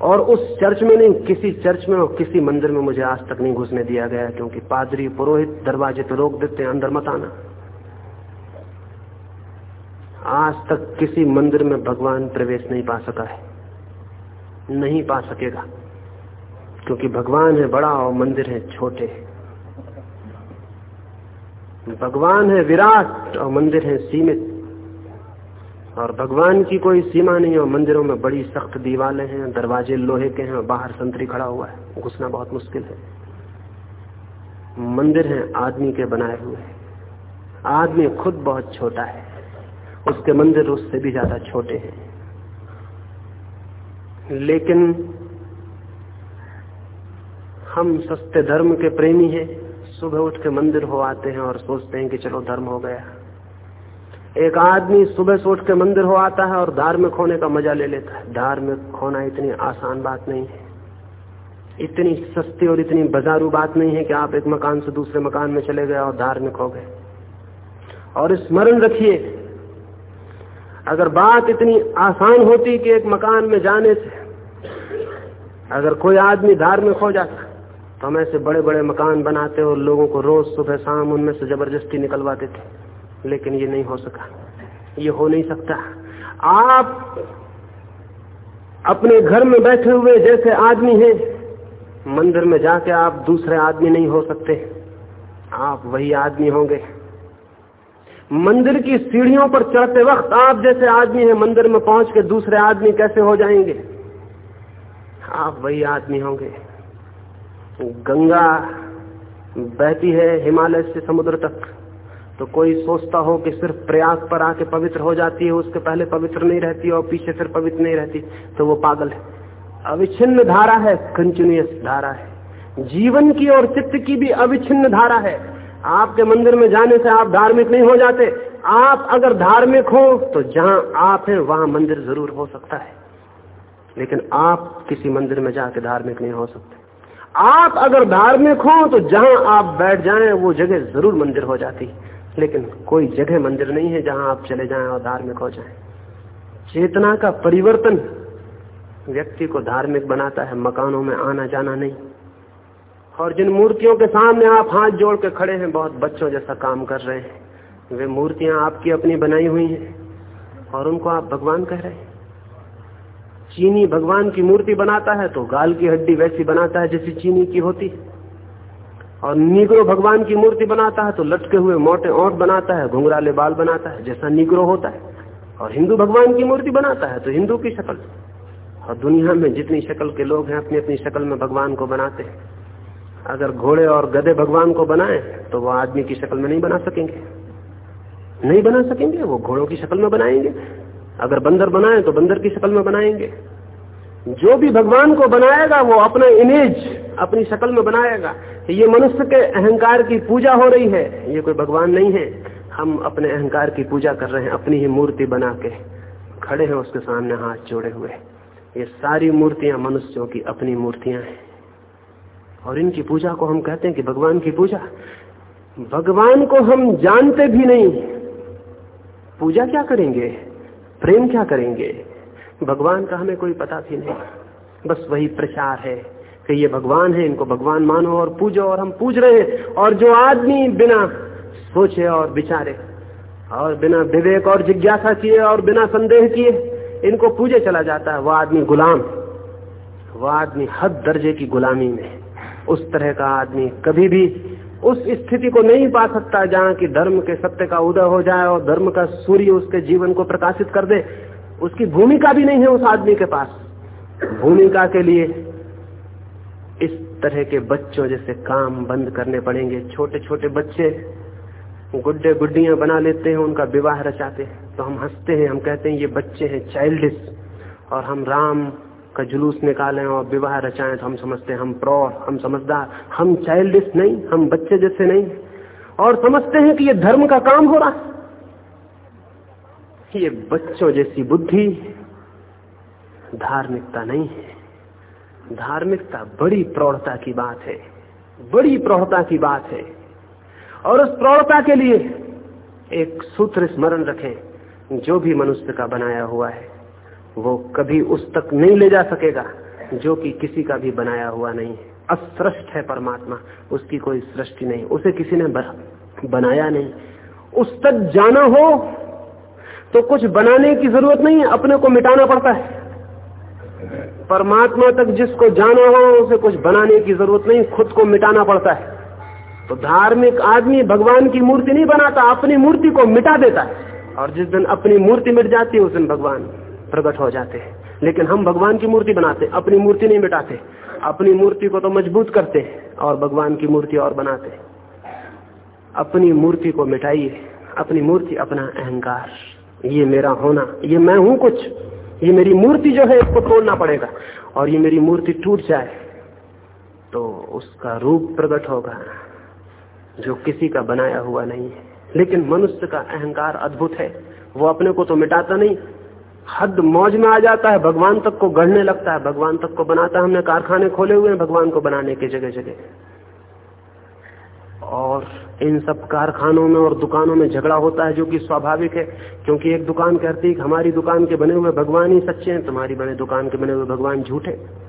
[SPEAKER 1] और उस चर्च में नहीं, किसी चर्च में और किसी मंदिर में मुझे आज तक नहीं घुसने दिया गया क्योंकि पादरी पुरोहित दरवाजे पर रोक देते हैं, अंदर मत आना। आज तक किसी मंदिर में भगवान प्रवेश नहीं पा सका है। नहीं पा सकेगा, क्योंकि भगवान है बड़ा और मंदिर है छोटे। भगवान है विराट और मंदिर है सीमित। और भगवान की कोई सीमा नहीं और मंदिरों में बड़ी सख्त दीवारें हैं, दरवाजे लोहे के हैं, बाहर संतरी खड़ा हुआ है। घुसना बहुत मुश्किल है। मंदिर है आदमी के बनाए हुए। आदमी खुद बहुत छोटा है। उसके मंदिर उससे भी ज़्यादा छोटे हैं। लेकिन हम सस्ते धर्म के प्रेमी हैं। सुबह उठ के मंदिर हो आते हैं और सोचते हैं कि चलो धर्म हो गया। एक आदमी सुबह से उठ के मंदिर हो आता है और धार्मिक होने का मज़ा ले लेता है। धार्मिक होना इतनी आसान बात नहीं है। इतनी सस्ती और इतनी बाजारू बात नहीं है कि आप एक मकान से दूसरे मकान में चले गए और धार्मिक हो गए। और स्मरण रखिए, अगर बात इतनी आसान होती कि एक मकान में जाने से अगर कोई आदमी धार्मिक हो जाता तो हम ऐसे बड़े बड़े मकान बनाते और लोगों को रोज सुबह शाम उनमें से ज़बरदस्ती निकलवा देते लेकिन ये नहीं हो सका। ये हो नहीं सकता। आप अपने घर में बैठे हुए जैसे आदमी हैं, मंदिर में जाके आप दूसरे आदमी नहीं हो सकते। आप वही आदमी होंगे। मंदिर की सीढ़ियों पर चढ़ते वक्त आप जैसे आदमी हैं, मंदिर में पहुँच के दूसरे आदमी कैसे हो जाएँगे? आप वही आदमी होंगे। गंगा बहती है हिमालय से समुद्र तक। तो कोई सोचता हो कि सिर्फ़ प्रयास पर आके पवित्र हो जाती है, उसके पहले पवित्र नहीं रहती और पीछे फिर पवित्र नहीं रहती तो वो पागल है। अविच्छिन्न धारा है कंटिन्यूस धारा है। जीवन की और चित्त की भी अविच्छिन्न धारा है। आपके मंदिर में जाने से आप धार्मिक नहीं हो जाते। आप अगर धार्मिक हो तो जहाँ आप हैं, वहाँ मंदिर ज़रूर हो सकता है। लेकिन आप किसी मंदिर में जाके धार्मिक नहीं हो सकते। आप अगर धार्मिक हो तो जहाँ आप बैठ जाएँ, वो जगह ज़रूर मंदिर हो जाती। लेकिन कोई जगह मंदिर नहीं है जहाँ आप चले जाएँ और धार्मिक हो जाएँ। चेतना का परिवर्तन व्यक्ति को धार्मिक बनाता है, मकानों में आना जाना नहीं। और जिन मूर्तियों के सामने आप हाथ जोड़ के खड़े हैं, बहुत बच्चों जैसा काम कर रहे हैं। वे मूर्तियाँ आपकी अपनी बनाई हुई हैं और उनको आप भगवान कह रहे हैं। चीनी भगवान की मूर्ति बनाता है तो गाल की हड्डी वैसी बनाता है जैसी चीनी की होती और निग्रो भगवान की मूर्ति बनाता है तो लटके हुए मोटे ओट बनाता है, घुंघराले बाल बनाता है, जैसा निग्रो होता है। और हिंदू भगवान की मूर्ति बनाता है तो हिंदू की शक्ल। और दुनिया में जितनी शक्ल के लोग हैं अपनी अपनी शक्ल में भगवान को बनाते हैं। अगर घोड़े और गधे भगवान को बनाए तो वो आदमी की शक्ल में नहीं बना सकेंगे। नहीं बना सकेंगे, वो घोड़ों की शक्ल में बनाएँगे। अगर बंदर बनाए तो बंदर की शक्ल में बनाएँगे। जो भी भगवान को बनाएगा, वो अपना इमेज अपनी शक्ल में बनाएगा। ये मनुष्य के अहंकार की पूजा हो रही है। ये कोई भगवान नहीं है। हम अपने अहंकार की पूजा कर रहे हैं, अपनी ही मूर्ति बना के। खड़े हैं उसके सामने, हाथ जोड़े हुए। ये सारी मूर्तियाँ मनुष्यों की अपनी मूर्तियाँ हैं। और इनकी पूजा को हम कहते हैं कि भगवान की पूजा। भगवान को हम जानते भी नहीं। पूजा क्या करेंगे? प्रेम क्या करेंगे? भगवान का हमें कोई पता भी नहीं। बस वही प्रचार है कि ये भगवान है, इनको भगवान मानो और पूजो और हम पूज रहे हैं। और जो आदमी बिना सोचे और विचारे, और बिना विवेक और जिज्ञासा किए और बिना संदेह किए इनको पूजे चला जाता है वह आदमी गुलाम। वह आदमी हद दर्जे की गुलामी में उस तरह का आदमी कभी भी उस स्थिति को नहीं पा सकता जहाँ की धर्म के सत्य का उदय हो जाए और धर्म का सूर्य उसके जीवन को प्रकाशित कर दे। उसकी भूमिका भी नहीं है उस आदमी के पास। भूमिका के लिए इस तरह के बच्चों जैसे काम बंद करने पड़ेंगे। छोटे छोटे बच्चे गुड्डे गुड्डियाँ बना लेते हैं, उनका विवाह रचाते हैं। तो हम हँसते हैं, हम कहते हैं, ये बच्चे हैं चाइल्डिश और हम राम का जुलूस निकालें और विवाह रचाएँ। तो हम समझते हैं, हम प्रौढ़, हम समझदार, हम चाइल्डिश नहीं, हम बच्चे जैसे नहीं। और समझते हैं कि ये धर्म का काम हो रहा ये बच्चों जैसी बुद्धि धार्मिकता नहीं है। धार्मिकता बड़ी प्रौढ़ता की बात है। बड़ी प्रौढ़ता की बात है। और उस प्रौढ़ता के लिए एक सूत्र स्मरण रखें, जो भी मनुष्य का बनाया हुआ है, वो कभी उस तक नहीं ले जा सकेगा, जो कि किसी का भी बनाया हुआ नहीं है। असृष्ट है परमात्मा, उसकी कोई सृष्टि नहीं, उसे किसी ने बनाया नहीं। उस तक जाना हो तो कुछ बनाने की ज़रूरत नहीं है, अपने को मिटाना पड़ता है। परमात्मा तक जिसको जाना हो, उसे कुछ बनाने की ज़रूरत नहीं, खुद को मिटाना पड़ता है। तो धार्मिक आदमी भगवान की मूर्ति नहीं बनाता, अपनी मूर्ति को मिटा देता है। और जिस दिन अपनी मूर्ति मिट जाती है, उस दिन भगवान प्रकट हो जाते हैं। लेकिन हम भगवान की मूर्ति बनाते अपनी मूर्ति नहीं मिटाते। अपनी मूर्ति को तो मज़बूत करते और भगवान की मूर्ति और बनाते अपनी मूर्ति को मिटाइए, अपनी मूर्ति अपना अहंकार। ये मेरा होना, ये मैं हूँ कुछ। ये मेरी मूर्ति जो है, इसको तोड़ना पड़ेगा। और ये मेरी मूर्ति टूट जाए तो उसका रूप प्रकट होगा, जो किसी का बनाया हुआ नहीं है। लेकिन मनुष्य का अहंकार अद्भुत है। वो अपने को तो मिटाता नहीं। हद मौज में आ जाता है, भगवान तक को गढ़ने लगता है। भगवान तक को बनाता है। हमने कारखाने खोले हुए हैं, भगवान को बनाने के जगह जगह और इन सब कारखानों में और दुकानों में झगड़ा होता है जो कि स्वाभाविक है, क्योंकि एक दुकान कहती है हमारी दुकान के बने हुए भगवान ही सच्चे हैं, तुम्हारी बने दुकान के बने हुए भगवान झूठे।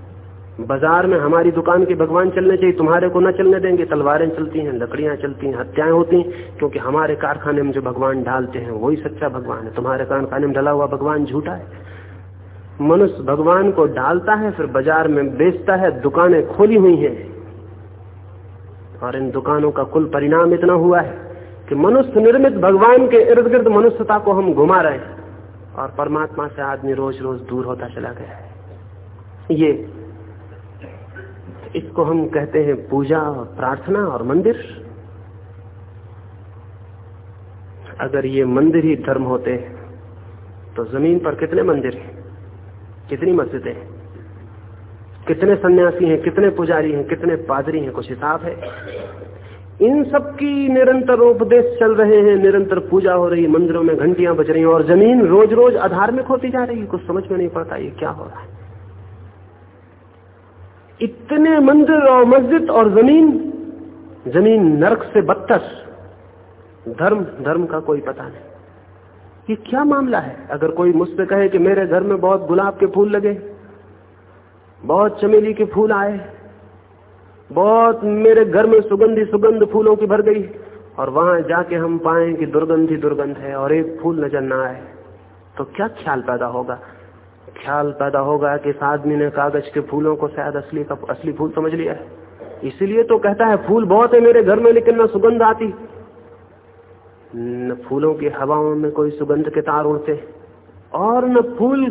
[SPEAKER 1] बाज़ार में हमारी दुकान के भगवान चलने चाहिए, तुम्हारे को न चलने देंगे, तलवारें चलती हैं, लकड़ियाँ चलती हैं, हत्याएँ होती हैं, क्योंकि हमारे कारखाने में जो भगवान ढालते हैं, वही सच्चा भगवान है। तुम्हारे कारखाने में ढला हुआ भगवान झूठा है। मनुष्य भगवान को डालता है, फिर बाज़ार में बेचता है, दुकानें खोली हुई हैं। और इन दुकानों का कुल परिणाम इतना हुआ है कि मनुष्य निर्मित भगवान के इर्द गिर्द मनुष्यता को हम घुमा रहे हैं और परमात्मा से आदमी रोज रोज दूर होता चला गया है। ये, इसको हम कहते हैं पूजा और प्रार्थना और मंदिर। अगर ये मंदिर ही धर्म होते तो ज़मीन पर कितने मंदिर हैं? कितनी मस्जिदें हैं? कितने सन्यासी हैं, कितने पुजारी हैं, कितने पादरी हैं, कुछ हिसाब है। इन सब की निरंतर उपदेश चल रहे हैं, निरंतर पूजा हो रही, मंदिरों में घंटियाँ बज रही हैं और ज़मीन रोज रोज अधार्मिक होती जा रही है। कुछ समझ में नहीं पड़ता ये क्या हो रहा है। इतने मंदिर और मस्जिद और ज़मीन ज़मीन नरक से बदतर, धर्म धर्म का कोई पता नहीं। ये क्या मामला है? अगर कोई मुझसे कहे कि मेरे घर में बहुत गुलाब के फूल लगे बहुत चमेली के फूल आए, बहुत मेरे घर में सुगंधी सुगंध फूलों की भर गई, और वहाँ जाके हम पाए कि दुर्गंध ही दुर्गंध है, और एक फूल नज़र ना आए। तो क्या ख्याल पैदा होगा? ख्याल पैदा होगा कि इस आदमी ने कागज़ के फूलों को शायद असली का, असली फूल समझ लिया है। इसलिए तो कहता है, फूल बहुत है मेरे घर में, लेकिन ना सुगंध आती। न फूलों की हवाओं में कोई सुगंध के तार उड़ते, और न फूल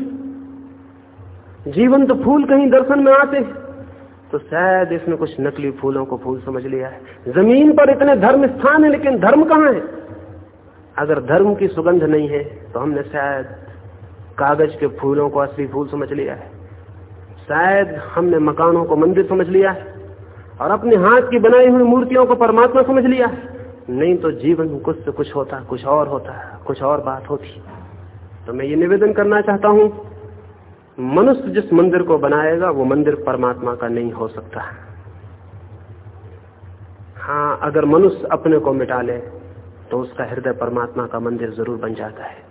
[SPEAKER 1] जीवंत फूल कहीं दर्शन में आते तो शायद इसने कुछ नकली फूलों को फूल समझ लिया है। ज़मीन पर इतने धर्म स्थान है, लेकिन धर्म कहाँ है? अगर धर्म की सुगंध नहीं है तो हमने शायद कागज़ के फूलों को असली फूल समझ लिया है। शायद हमने मकानों को मंदिर समझ लिया है, और अपने हाथ की बनाई हुई मूर्तियों को परमात्मा समझ लिया है। नहीं तो जीवन कुछ से कुछ होता, कुछ और होता, कुछ और बात होती। तो मैं ये निवेदन करना चाहता हूँ मनुष्य जिस मंदिर को बनाएगा, वो मंदिर परमात्मा का नहीं हो सकता। हाँ अगर मनुष्य अपने को मिटा ले तो उसका हृदय परमात्मा का मंदिर ज़रूर बन जाता है।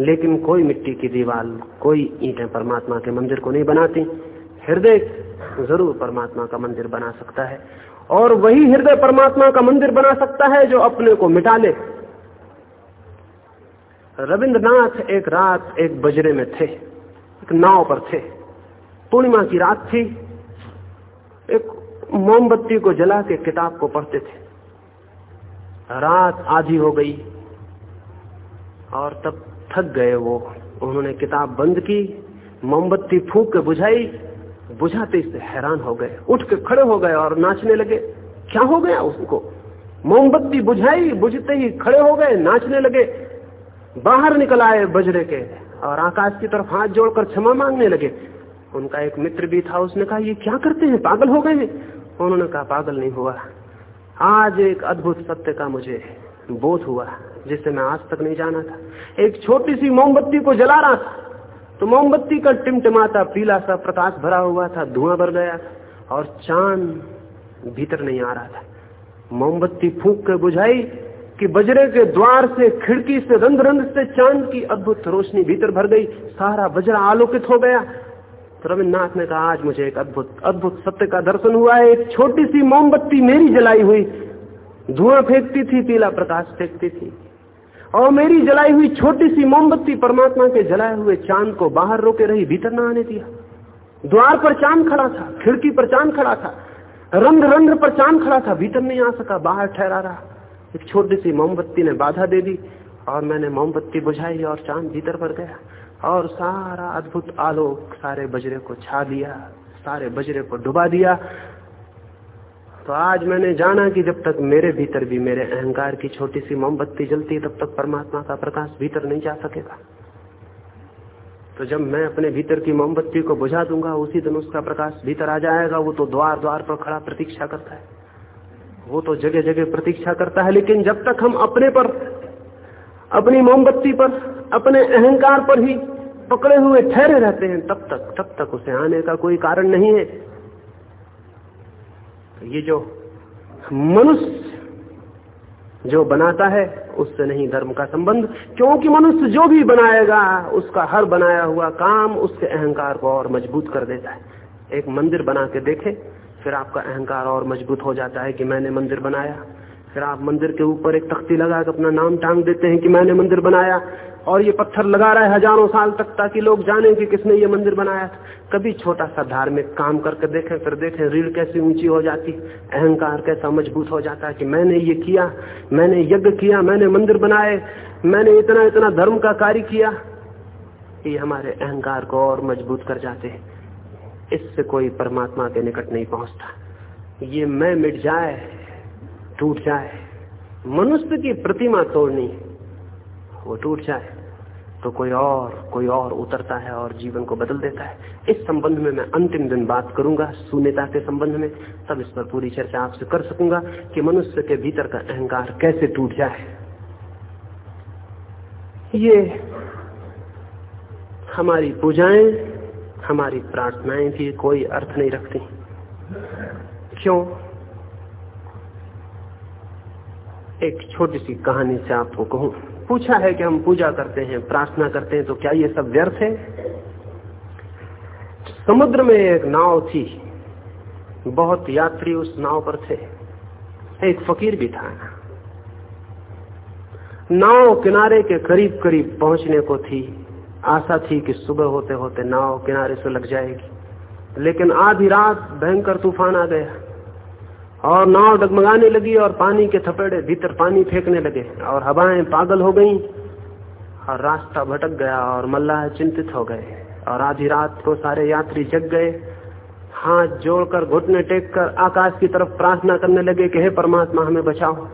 [SPEAKER 1] लेकिन कोई मिट्टी की दीवार कोई ईंटें परमात्मा के मंदिर को नहीं बनाती। हृदय ज़रूर परमात्मा का मंदिर बना सकता है। और वही हृदय परमात्मा का मंदिर बना सकता है जो अपने को मिटा ले। रविंद्रनाथ एक रात एक बजरे में थे। एक नाव पर थे। पूर्णिमा की रात थी। एक मोमबत्ती को जला के किताब को पढ़ते थे। रात आधी हो गई और तब थक गए वो। उन्होंने किताब बंद की, मोमबत्ती फूक के बुझाई, बुझाते से हैरान हो गए। उठ के खड़े हो गए और नाचने लगे। क्या हो गया उसको? मोमबत्ती बुझाई, बुझते ही खड़े हो गए, नाचने लगे। बाहर निकल आए बजरे के। और आकाश की तरफ़ हाथ जोड़कर क्षमा मांगने लगे। उनका एक मित्र भी था, उसने कहा, ये क्या करते हैं? पागल हो गए उन्होंने कहा, पागल नहीं हुआ। आज एक अद्भुत सत्य का मुझे बोध हुआ, जिसे मैं आज तक नहीं जाना था। एक छोटी सी मोमबत्ती को जला रहा था तो मोमबत्ती का टिमटिमाता पीला सा प्रकाश भरा हुआ था, धुआँ भर गया और चाँद भीतर नहीं आ रहा था। मोमबत्ती फूक के बुझाई कि बजरे के द्वार से, खिड़की से रंध रंध से, चाँद की अद्भुत रोशनी भीतर भर गई। सारा बजरा आलोकित हो गया। तो रविन्द्रनाथ ने कहा, आज मुझे एक अद्भुत अद्भुत सत्य का दर्शन हुआ है। एक छोटी सी मोमबत्ती मेरी जलाई हुई। धुआँ फेंकती थी, पीला प्रकाश फेंकती थी। और मेरी जलाई हुई छोटी सी मोमबत्ती परमात्मा के जलाए हुए चाँद को बाहर रोके रही, भीतर ना आने दिया। द्वार पर चाँद खड़ा था, खिड़की पर चाँद खड़ा था रंध्र रंध्र पर चाँद खड़ा था, भीतर नहीं आ सका, बाहर ठहरा रहा। एक छोटी सी मोमबत्ती ने बाधा दे दी और मैंने मोमबत्ती बुझाई और चाँद भीतर भर गया और सारा अद्भुत आलोक सारे बजरे को छा दिया सारे बजरे को डुबा दिया। तो आज मैंने जाना कि जब तक मेरे भीतर भी मेरे अहंकार की छोटी सी मोमबत्ती जलती है, तब तक परमात्मा का प्रकाश भीतर नहीं जा सकेगा। तो जब मैं अपने भीतर की मोमबत्ती को बुझा दूँगा, उसी दिन उसका प्रकाश भीतर आ जाएगा, वो तो द्वार द्वार पर खड़ा प्रतीक्षा करता है। वो तो जगह जगह प्रतीक्षा करता है, लेकिन जब तक हम अपने पर, अपनी मोमबत्ती पर, अपने अहंकार पर ही पकड़े हुए ठहरे रहते हैं, तब तक तब तक उसे आने का कोई कारण नहीं है। ये जो मनुष्य जो बनाता है, उससे नहीं धर्म का संबंध, क्योंकि मनुष्य जो भी बनाएगा, उसका हर बनाया हुआ काम उसके अहंकार को और मज़बूत कर देता है। एक मंदिर बना के देखे फिर आपका अहंकार और मज़बूत हो जाता है कि मैंने मंदिर बनाया। फिर आप मंदिर के ऊपर एक तख्ती लगा अपना नाम टांग देते हैं कि मैंने मंदिर बनाया। और ये पत्थर लगा रहा है हज़ारों साल तक ताकि लोग जाने कि किसने ये मंदिर बनाया कभी छोटा सा धार्मिक काम करके देखें, फिर देखें रीढ़ कैसी ऊँची हो जाती। अहंकार कैसा मज़बूत हो जाता है कि मैंने ये किया, मैंने यज्ञ किया, मैंने मंदिर बनाए, मैंने इतना इतना धर्म का कार्य किया। ये हमारे अहंकार को और मज़बूत कर जाते हैं। इससे कोई परमात्मा के निकट नहीं पहुँचता। ये मैं मिट जाए, टूट जाए, मनुष्य की प्रतिमा तोड़नी, वो टूट जाए तो कोई और कोई और उतरता है और जीवन को बदल देता है। इस संबंध में मैं अंतिम दिन बात करूँगा, शून्यता के संबंध में। तब इस पर पूरी चर्चा आपसे कर सकूँगा कि मनुष्य के भीतर का अहंकार कैसे टूट जाए। ये हमारी पूजाएँ हमारी प्रार्थनाएँ भी कोई अर्थ नहीं रखती। क्यों? एक छोटी सी कहानी से आपको कहूँ। पूछा है कि हम पूजा करते हैं, प्रार्थना करते हैं तो क्या ये सब व्यर्थ है? समुद्र में एक नाव थी। बहुत यात्री उस नाव पर थे। एक फकीर भी था। नाव किनारे के करीब करीब पहुँचने को थी। आशा थी कि सुबह होते होते नाव किनारे से लग जाएगी। लेकिन आधी रात भयंकर तूफ़ान आ गया और नाव डगमगाने लगी और पानी के थपेड़े भीतर पानी फेंकने लगे और हवाएँ पागल हो गईं और रास्ता भटक गया और मल्लाह चिंतित हो गए और आधी रात को सारे यात्री जग गए। हाथ जोड़कर घुटने टेक कर आकाश की तरफ़ प्रार्थना करने लगे कि हे परमात्मा, हमें बचाओ।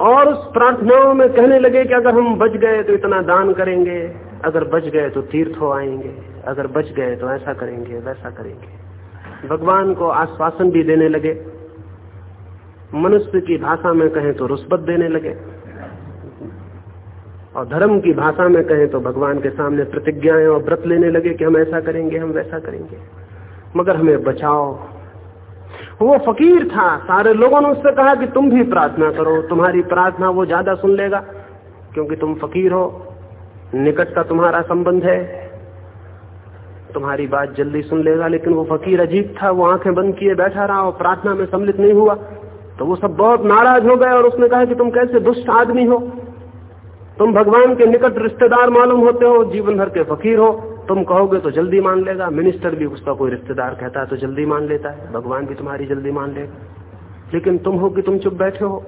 [SPEAKER 1] और उस प्रार्थनाओं में कहने लगे कि अगर हम बच गए तो इतना दान करेंगे, अगर बच गए तो तीर्थ हो आएँगे, अगर बच गए तो ऐसा करेंगे, वैसा करेंगे। भगवान को आश्वासन भी देने लगे। मनुष्य की भाषा में कहें तो रुस्बत देने लगे। और धर्म की भाषा में कहें तो भगवान के सामने प्रतिज्ञाएँ और व्रत लेने लगे कि हम ऐसा करेंगे, हम वैसा करेंगे। मगर हमें बचाओ वो फकीर था। सारे लोगों ने उससे कहा कि तुम भी प्रार्थना करो, तुम्हारी प्रार्थना वो ज़्यादा सुन लेगा, क्योंकि तुम फकीर हो, निकट का तुम्हारा संबंध है। तुम्हारी बात जल्दी सुन लेगा, लेकिन वो फकीर अजीब था, वो आँखें बंद किए बैठा रहा और प्रार्थना में सम्मिलित नहीं हुआ। तो वो सब बहुत नाराज़ हो गए और उसने कहा कि तुम कैसे दुष्ट आदमी हो? तुम भगवान के निकट रिश्तेदार मालूम होते हो, जीवन भर के फकीर हो। तुम कहोगे तो जल्दी मान लेगा मिनिस्टर भी उसका कोई रिश्तेदार कहता है तो जल्दी मान लेता है, भगवान भी तुम्हारी जल्दी मान लेगा। लेकिन तुम हो कि तुम चुप बैठे हो?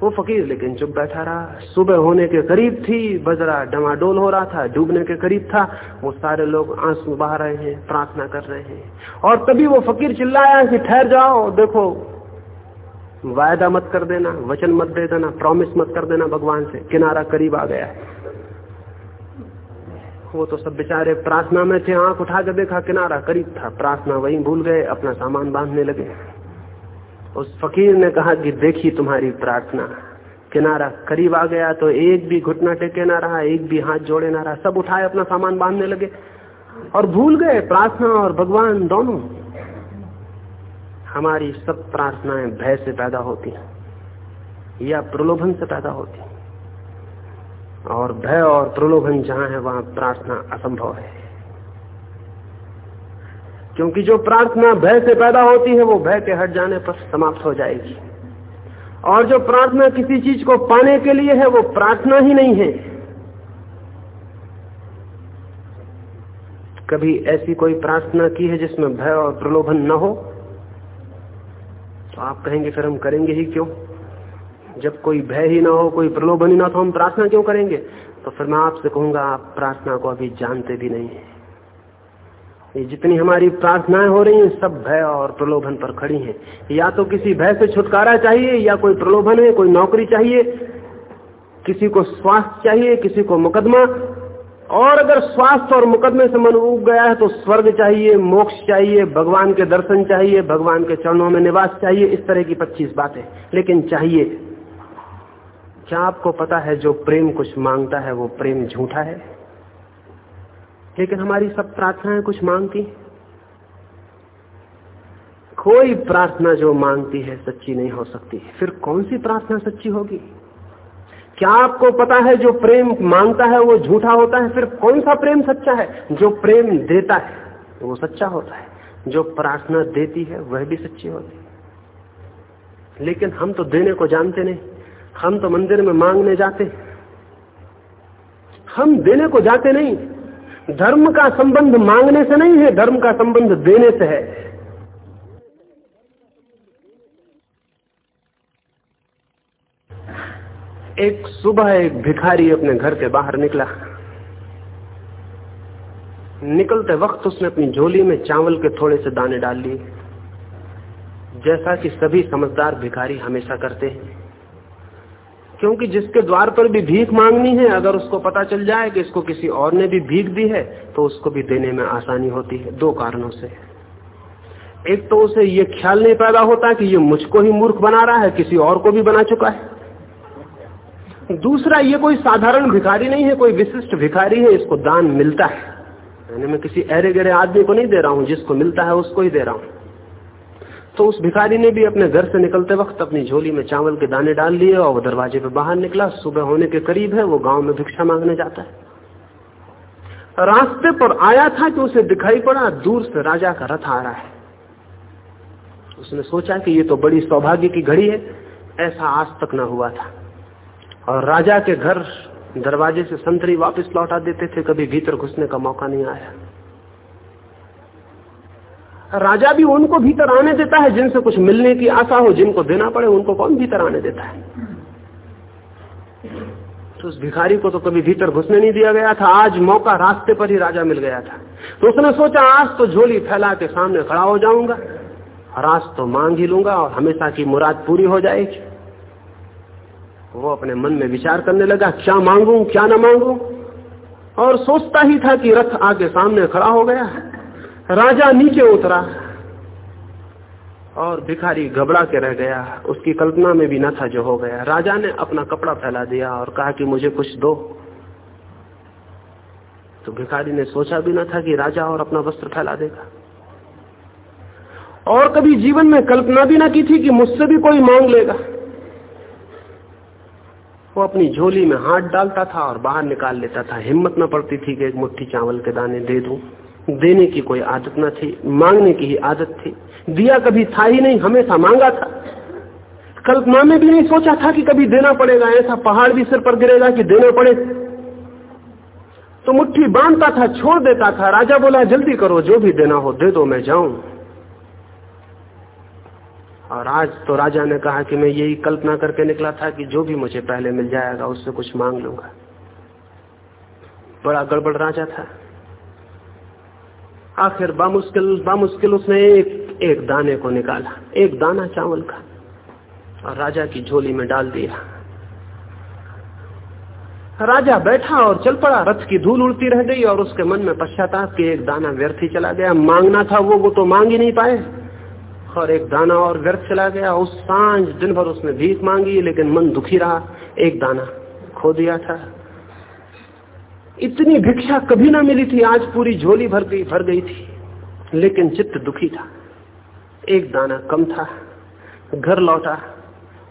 [SPEAKER 1] वो फकीर लेकिन चुप बैठा रहा। सुबह होने के करीब थी, बजरा डमाडोल हो रहा था, डूबने के करीब था। वो सारे लोग आँसू बहा रहे हैं, प्रार्थना कर रहे हैं। और तभी वो फकीर चिल्लाया कि ठहर जाओ, देखो, वायदा मत कर देना, वचन मत दे देना प्रॉमिस मत कर देना भगवान से। किनारा करीब आ गया। वो तो सब बेचारे प्रार्थना में थे, आँख उठा के देखा, किनारा करीब था। प्रार्थना वहीं भूल गए, अपना सामान बांधने लगे। उस फकीर ने कहा कि देखी तुम्हारी प्रार्थना। किनारा करीब आ गया तो एक भी घुटना टेके ना रहा, एक भी हाथ जोड़े ना रहा, सब उठाए, अपना सामान बांधने लगे। और भूल गए प्रार्थना और भगवान दोनों। हमारी सब प्रार्थनाएँ भय से पैदा होती, या प्रलोभन से पैदा होती। और भय और प्रलोभन जहाँ है, वहाँ प्रार्थना असंभव है। क्योंकि जो प्रार्थना भय से पैदा होती है, वो भय के हट जाने पर समाप्त हो जाएगी। और जो प्रार्थना किसी चीज़ को पाने के लिए है, वो प्रार्थना ही नहीं है। कभी ऐसी कोई प्रार्थना की है जिसमें भय और प्रलोभन न हो तो आप कहेंगे, फिर हम करेंगे ही क्यों? जब कोई भय ही ना हो, कोई प्रलोभन ही ना तो हम प्रार्थना क्यों करेंगे? तो फिर मैं आपसे कहूँगा, आप प्रार्थना को अभी जानते भी नहीं है। ये जितनी हमारी प्रार्थनाएँ हो रही हैं, सब भय और प्रलोभन पर खड़ी हैं। या तो किसी भय से छुटकारा चाहिए, या कोई प्रलोभन है, कोई नौकरी चाहिए, किसी को स्वास्थ्य चाहिए, किसी को मुकदमा। और अगर स्वास्थ्य और मुकदमे से मन उग गया है तो स्वर्ग चाहिए, मोक्ष चाहिए, भगवान के दर्शन चाहिए, भगवान के चरणों में निवास चाहिए, इस तरह की पच्चीस बातें। लेकिन चाहिए क्या आपको पता है जो प्रेम कुछ माँगता है, वो प्रेम झूठा है? लेकिन हमारी सब प्रार्थनाएँ कुछ मांगती कोई प्रार्थना जो मांगती है, सच्ची नहीं हो सकती। फिर कौन सी प्रार्थना सच्ची होगी? क्या आपको पता है जो प्रेम माँगता है, वो झूठा होता है? फिर कौन सा प्रेम सच्चा है? जो प्रेम देता है वो सच्चा होता है। जो प्रार्थना देती है, वह भी सच्ची होती है। लेकिन हम तो देने को जानते नहीं। हम तो मंदिर में मांगने जाते हम देने को जाते नहीं। धर्म का संबंध मांगने से नहीं है, धर्म का संबंध देने से है। एक सुबह एक भिखारी अपने घर के बाहर निकला। निकलते वक्त उसने अपनी झोली में चावल के थोड़े से दाने डाल लिए। जैसा कि सभी समझदार भिखारी हमेशा करते हैं। क्योंकि जिसके द्वार पर भी भीख मांगनी है, अगर उसको पता चल जाए कि इसको किसी और ने भी भीख दी है तो उसको भी देने में आसानी होती है। दो कारणों से। एक तो उसे ये ख्याल नहीं पैदा होता कि ये मुझको ही मूर्ख बना रहा है, किसी और को भी बना चुका है। दूसरा, ये कोई साधारण भिखारी नहीं है, कोई विशिष्ट भिखारी है, इसको दान मिलता है। यानी मैं किसी अरे गहरे आदमी को नहीं दे रहा हूँ, जिसको मिलता है उसको ही दे रहा हूँ। तो उस भिखारी ने भी अपने घर से निकलते वक्त अपनी झोली में चावल के दाने डाल लिए और वो दरवाजे पे बाहर निकला। सुबह होने के करीब है, वो गाँव में भिक्षा मांगने जाता है। रास्ते पर आया था कि उसे दिखाई पड़ा, दूर से राजा का रथ आ रहा है। उसने सोचा कि ये तो बड़ी सौभाग्य की घड़ी है, ऐसा आज तक न हुआ था। और राजा के घर दरवाजे से संतरी वापस लौटा देते थे, कभी भीतर घुसने का मौका नहीं आया। राजा भी उनको भीतर आने देता है, जिनसे कुछ मिलने की आशा हो, जिनको देना पड़े, उनको कौन भीतर आने देता है? तो उस भिखारी को तो कभी भीतर घुसने नहीं दिया गया था, आज मौका रास्ते पर ही राजा मिल गया था। तो उसने सोचा, आज तो झोली फैला के सामने खड़ा हो जाऊँगा आज तो मांग ही लूँगा, और हमेशा की मुराद पूरी हो जाएगी। वो अपने मन में विचार करने लगा, क्या मांगू, क्या ना मांगू? और सोचता ही था कि रथ आगे सामने खड़ा हो गया राजा नीचे उतरा और भिखारी घबरा के रह गया। उसकी कल्पना में भी न था जो हो गया। राजा ने अपना कपड़ा फैला दिया और कहा कि मुझे कुछ दो। तो भिखारी ने सोचा भी न था कि राजा और अपना वस्त्र फैला देगा। और कभी जीवन में कल्पना भी ना की थी कि मुझसे भी कोई मांग लेगा। वो अपनी झोली में हाथ डालता था और बाहर निकाल लेता था। हिम्मत न पड़ती थी कि एक मुट्ठी चावल के दाने दे दूँ। देने की कोई आदत ना थी, मांगने की ही आदत थी। दिया कभी था ही नहीं, हमेशा मांगा था। कल्पना में भी नहीं सोचा था कि कभी देना पड़ेगा, ऐसा पहाड़ भी सिर पर गिरेगा कि देना पड़े। तो मुट्ठी बांधता था, छोड़ देता था, राजा बोला, जल्दी करो, जो भी देना हो दे दो, मैं जाऊँ। और आज तो राजा ने कहा कि मैं यही कल्पना करके निकला था कि जो भी मुझे पहले मिल जाएगा, उससे कुछ मांग लूँगा। बड़ा गड़बड़ राजा था। आखिर बामुश्किल बामुश्किल उसने एक एक दाने को निकाला। एक दाना चावल का और राजा की झोली में डाल दिया। राजा बैठा और चल पड़ा। रथ की धूल उड़ती रह गई और उसके मन में पश्चाताप कि एक दाना व्यर्थ ही चला गया। मांगना था वो वो तो मांग ही नहीं पाए। और एक दाना और व्यर्थ चला गया। उस साँझ दिन भर उसने भीख मांगी, लेकिन मन दुखी रहा। एक दाना खो दिया था। इतनी भिक्षा कभी ना मिली थी, आज पूरी झोली भर गई भर गई थी। लेकिन चित्त दुखी था। एक दाना कम था, घर लौटा।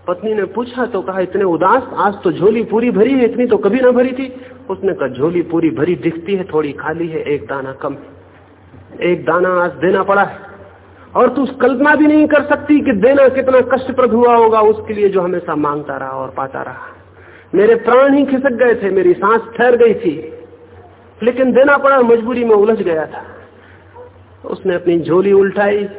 [SPEAKER 1] पत्नी ने पूछा तो कहा, इतने उदास, आज तो झोली पूरी भरी है, इतनी तो कभी ना भरी थी। उसने कहा, झोली पूरी भरी दिखती है, थोड़ी खाली है, एक दाना कम एक दाना आज देना पड़ा है। और तू कल्पना भी नहीं कर सकती कि देना कितना कष्टप्रद हुआ होगा, उसके लिए जो हमेशा माँगता रहा और पाता रहा। मेरे प्राण ही खिसक गए थे, मेरी सांस ठहर गई थी। लेकिन देना पड़ा मजबूरी में उलझ गया था। उसने अपनी झोली उल्टाई।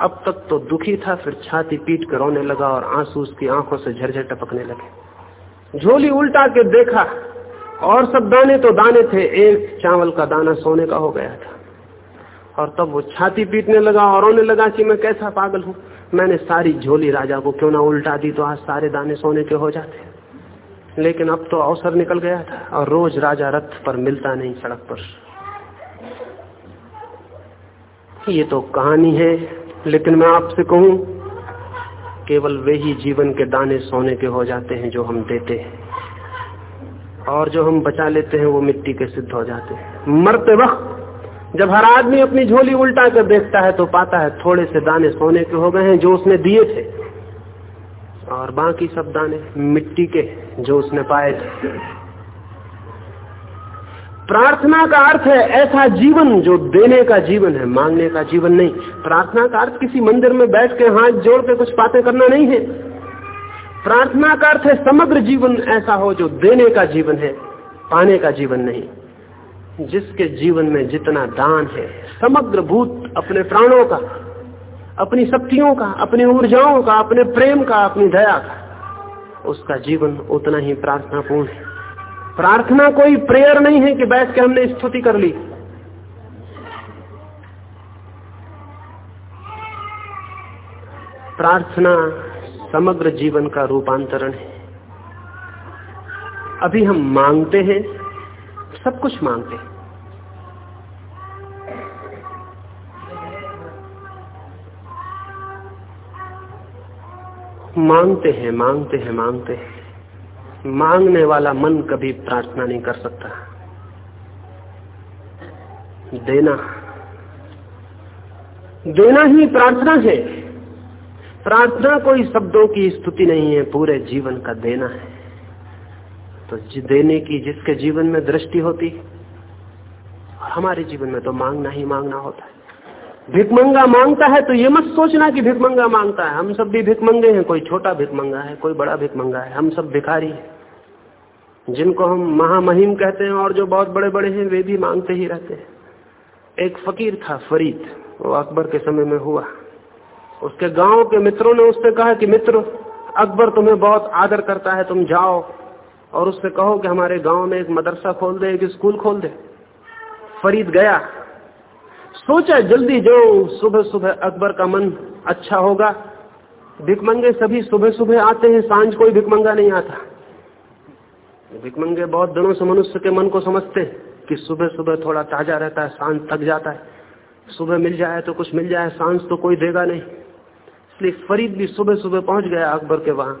[SPEAKER 1] अब तक तो दुखी था, फिर छाती पीट कर रोने लगा और आँसू उसकी आँखों से झरझर टपकने लगे। झोली उल्टा के देखा, और सब दाने तो दाने थे, एक चावल का दाना सोने का हो गया था। और तब वो छाती पीटने लगा और रोने लगा कि मैं कैसा पागल हूँ। मैंने सारी झोली राजा को क्यों ना उल्टा दी तो आज सारे दाने सोने के हो जाते लेकिन अब तो अवसर निकल गया था और रोज राजा रथ पर मिलता नहीं सड़क पर। ये तो कहानी है, लेकिन मैं आपसे कहूँ, केवल वे ही जीवन के दाने सोने के हो जाते हैं जो हम देते हैं। और जो हम बचा लेते हैं वो मिट्टी के सिद्ध हो जाते हैं। मरते वक्त जब हर आदमी अपनी झोली उल्टा कर देखता है तो पाता है, थोड़े से दाने सोने के हो गए हैं जो उसने दिए थे। और बाकी सब दाने मिट्टी के जो उसने पाए थे। प्रार्थना का अर्थ है ऐसा जीवन जो देने का जीवन है, मांगने का जीवन नहीं। प्रार्थना का अर्थ किसी मंदिर में बैठ के हाथ जोड़ के कुछ बातें करना नहीं है। प्रार्थना का अर्थ है समग्र जीवन ऐसा हो जो देने का जीवन है, पाने का जीवन नहीं। जिसके जीवन में जितना दान है, समग्र भूत अपने प्राणों का अपनी शक्तियों का, अपनी ऊर्जाओं का, अपने प्रेम का, अपनी दया का। उसका जीवन उतना ही प्रार्थनापूर्ण है। प्रार्थना कोई प्रेयर नहीं है कि बैठ के हमने स्तुति कर ली। प्रार्थना समग्र जीवन का रूपांतरण है। अभी हम मांगते हैं, सब कुछ मांगते हैं। मांगते हैं मांगते हैं मांगते हैं। मांगने वाला मन कभी प्रार्थना नहीं कर सकता। देना। देना ही प्रार्थना है। प्रार्थना कोई शब्दों की स्तुति नहीं है, पूरे जीवन का देना है। तो देने की जिसके जीवन में दृष्टि होती हमारे जीवन में तो मांगना ही मांगना होता है। भिकमंगा माँगता है तो ये मत सोचना कि भिकमंगा माँगता है। हम सब भी भिकमंगे हैं, कोई छोटा भिकमंगा है, कोई बड़ा भिकमंगा है। हम सब भिखारी हैं। जिनको हम महामहिम कहते हैं और जो बहुत बड़े बड़े हैं, वे भी मांगते ही रहते हैं। एक फकीर था, फरीद, वो अकबर के समय में हुआ। उसके गाँव के मित्रों ने उससे कहा कि, मित्र, अकबर तुम्हें बहुत आदर करता है, तुम जाओ और उससे कहो कि हमारे गाँव में एक मदरसा खोल दे, एक स्कूल खोल दे। फरीद गया। सोचा जल्दी जो सुबह सुबह अकबर का मन अच्छा होगा। भिकमंगे सभी सुबह सुबह आते हैं, साँझ कोई भिकमंगा नहीं आता। भिकमंगे बहुत दिनों से मनुष्य के मन को समझते कि सुबह सुबह थोड़ा ताज़ा रहता है, साँझ थक जाता है। सुबह मिल जाए तो कुछ मिल जाए, साँझ तो कोई देगा नहीं। इसलिए फरीद भी सुबह सुबह पहुँच गया अकबर के वहाँ।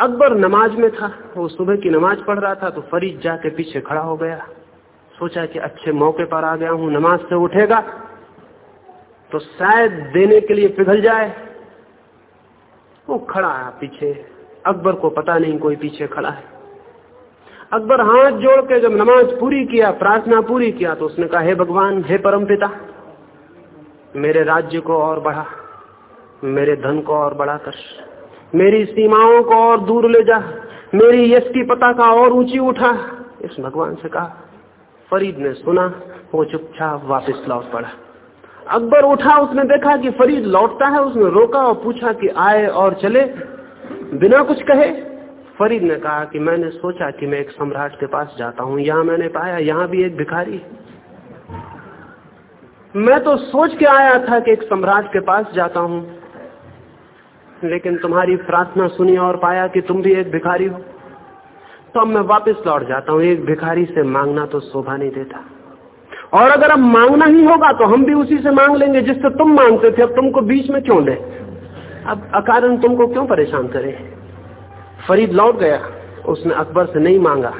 [SPEAKER 1] अकबर नमाज़ में था, वो सुबह की नमाज़ पढ़ रहा था तो फरीद जाके पीछे खड़ा हो गया। सोचा कि अच्छे मौके पर आ गया हूँ, नमाज़ से उठेगा तो शायद देने के लिए पिघल जाए। वो खड़ा है पीछे। अकबर को पता नहीं कोई पीछे खड़ा है। अकबर हाथ जोड़ के जब नमाज़ पूरी किया, प्रार्थना पूरी किया तो उसने कहा, हे भगवान, हे परम पिता, मेरे राज्य को और बढ़ा, मेरे धन को और बढ़ाकर मेरी सीमाओं को और दूर ले जा, मेरी यश की पता का और ऊँची उठा। इस भगवान से कहा फरीद ने सुना, वो चुपचाप वापस लौट पड़ा। अकबर उठा, उसने देखा कि फरीद लौटता है, उसने रोका और पूछा कि आए और चले। बिना कुछ कहे, फरीद ने कहा कि मैंने सोचा कि मैं एक सम्राट के पास जाता हूँ, यहाँ मैंने पाया, यहाँ भी एक भिखारी। मैं तो सोच के आया था कि एक सम्राट के पास जाता हूँ, लेकिन तुम्हारी प्रार्थना सुनी और पाया कि तुम भी एक भिखारी हो। तो अब मैं वापस लौट जाता हूँ। एक भिखारी से मांगना तो शोभा नहीं देता। और अगर अब मांगना ही होगा तो हम भी उसी से मांग लेंगे जिससे तुम मांगते थे। अब तुमको बीच में क्यों दे अब अकारण तुमको क्यों परेशान करे? फरीद लौट गया। उसने अकबर से नहीं मांगा।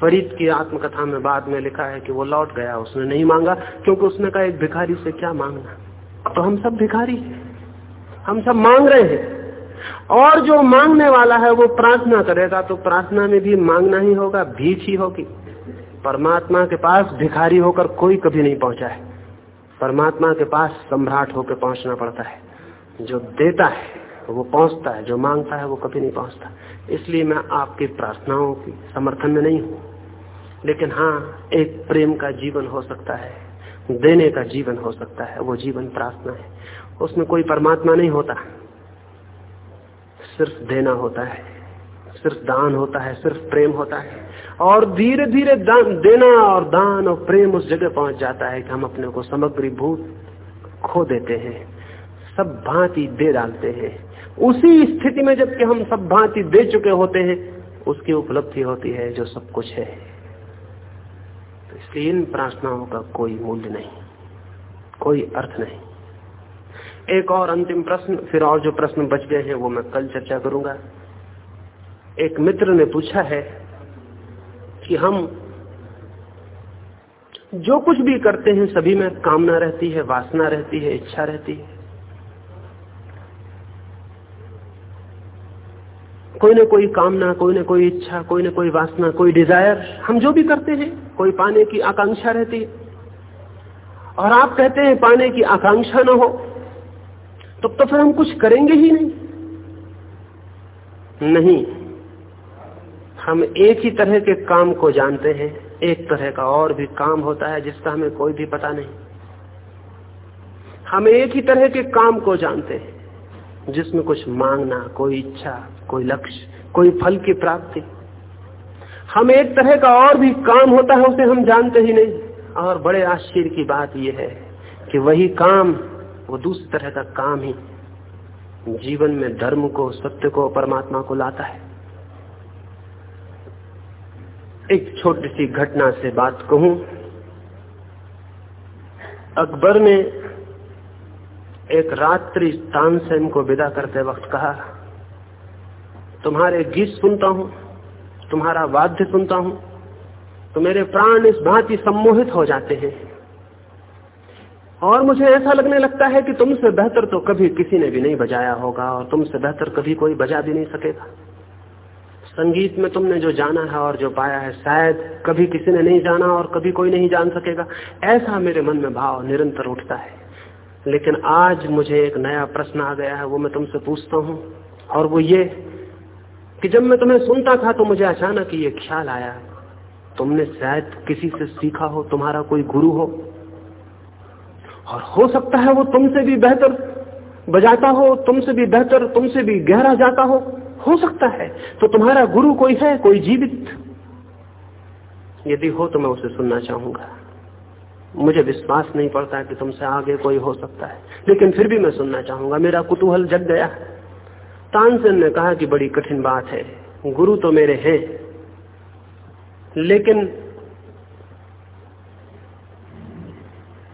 [SPEAKER 1] फरीद की आत्मकथा में बाद में लिखा है कि वो लौट गया। उसने नहीं मांगा, क्योंकि उसने कहा, एक भिखारी से क्या मांगना? तो हम सब भिखारी हम सब मांग रहे हैं। और जो मांगने वाला है वो प्रार्थना करेगा तो प्रार्थना में भी मांगना ही होगा, भीख ही होगी। परमात्मा के पास भिखारी होकर कोई कभी नहीं पहुँचा है। परमात्मा के पास सम्राट होकर पहुँचना पड़ता है। जो देता है, वो पहुँचता है, जो माँगता है, वो कभी नहीं पहुँचता। इसलिए मैं आपकी प्रार्थनाओं की समर्थन में नहीं हूँ। लेकिन हाँ एक प्रेम का जीवन हो सकता है, देने का जीवन हो सकता है, वो जीवन प्रार्थना है। उसमें कोई परमात्मा नहीं होता। सिर्फ़ देना होता है, सिर्फ़ दान होता है, सिर्फ़ प्रेम होता है। और धीरे धीरे देना और दान और प्रेम उस जगह पहुँच जाता है कि हम अपने को समग्री भूत खो देते हैं, सब भांति दे डालते हैं। उसी स्थिति में जबकि हम सब भांति दे चुके होते हैं, उसकी उपलब्धि होती है जो सब कुछ है। तो इसलिए इन प्रार्थनाओं का कोई मूल्य नहीं, कोई अर्थ नहीं। एक और अंतिम प्रश्न, फिर और जो प्रश्न बच गए हैं, वो मैं कल चर्चा करूँगा। एक मित्र ने पूछा है कि हम जो कुछ भी करते हैं, सभी में कामना रहती है, वासना रहती है, इच्छा रहती है। कोई ना कोई कामना, कोई ना कोई इच्छा, कोई ना कोई वासना, कोई डिज़ायर हम जो भी करते हैं, कोई पाने की आकांक्षा रहती है। और आप कहते हैं पाने की आकांक्षा ना हो तो, तो फिर हम कुछ करेंगे ही नहीं। नहीं। हम एक ही तरह के काम को जानते हैं एक तरह का और भी काम होता है जिसका हमें कोई भी पता नहीं। हम एक ही तरह के काम को जानते हैं जिसमें कुछ मांगना कोई इच्छा कोई लक्ष्य कोई फल की प्राप्ति। हम एक तरह का और भी काम होता है उसे हम जानते ही नहीं। और बड़े आश्चर्य की बात यह है कि वही काम वो दूसरी तरह का काम ही जीवन में धर्म को, सत्य को, परमात्मा को लाता है। एक छोटी सी घटना से बात कहूँ। अकबर ने एक रात्रि तानसेन को विदा करते वक्त कहा, तुम्हारे गीत सुनता हूँ, तुम्हारा वाद्य सुनता हूँ तो मेरे प्राण इस भांति सम्मोहित हो जाते हैं और मुझे ऐसा लगने लगता है कि तुमसे बेहतर तो कभी किसी ने भी नहीं बजाया होगा, और तुमसे बेहतर कभी कोई बजा भी नहीं सकेगा। संगीत में तुमने जो जाना है और जो पाया है, शायद कभी किसी ने नहीं जाना और कभी कोई नहीं जान सकेगा। ऐसा मेरे मन में भाव निरंतर उठता है। लेकिन आज मुझे एक नया प्रश्न आ गया है, वो मैं तुमसे पूछता हूँ। और वो ये कि जब मैं तुम्हें सुनता था तो मुझे अचानक ये ख्याल आया, तुमने शायद किसी से सीखा हो, तुम्हारा कोई गुरु हो। और हो सकता है वो तुमसे भी बेहतर बजाता हो, तुमसे भी बेहतर, तुमसे भी गहरा जाता हो। हो सकता है। तो तुम्हारा गुरु कोई है, कोई जीवित? यदि हो तो मैं उसे सुनना चाहूँगा। मुझे विश्वास नहीं पड़ता कि तुमसे आगे कोई हो सकता है। लेकिन फिर भी मैं सुनना चाहूँगा। मेरा कुतूहल जग गया। तानसेन ने कहा कि बड़ी कठिन बात है। गुरु तो मेरे हैं। लेकिन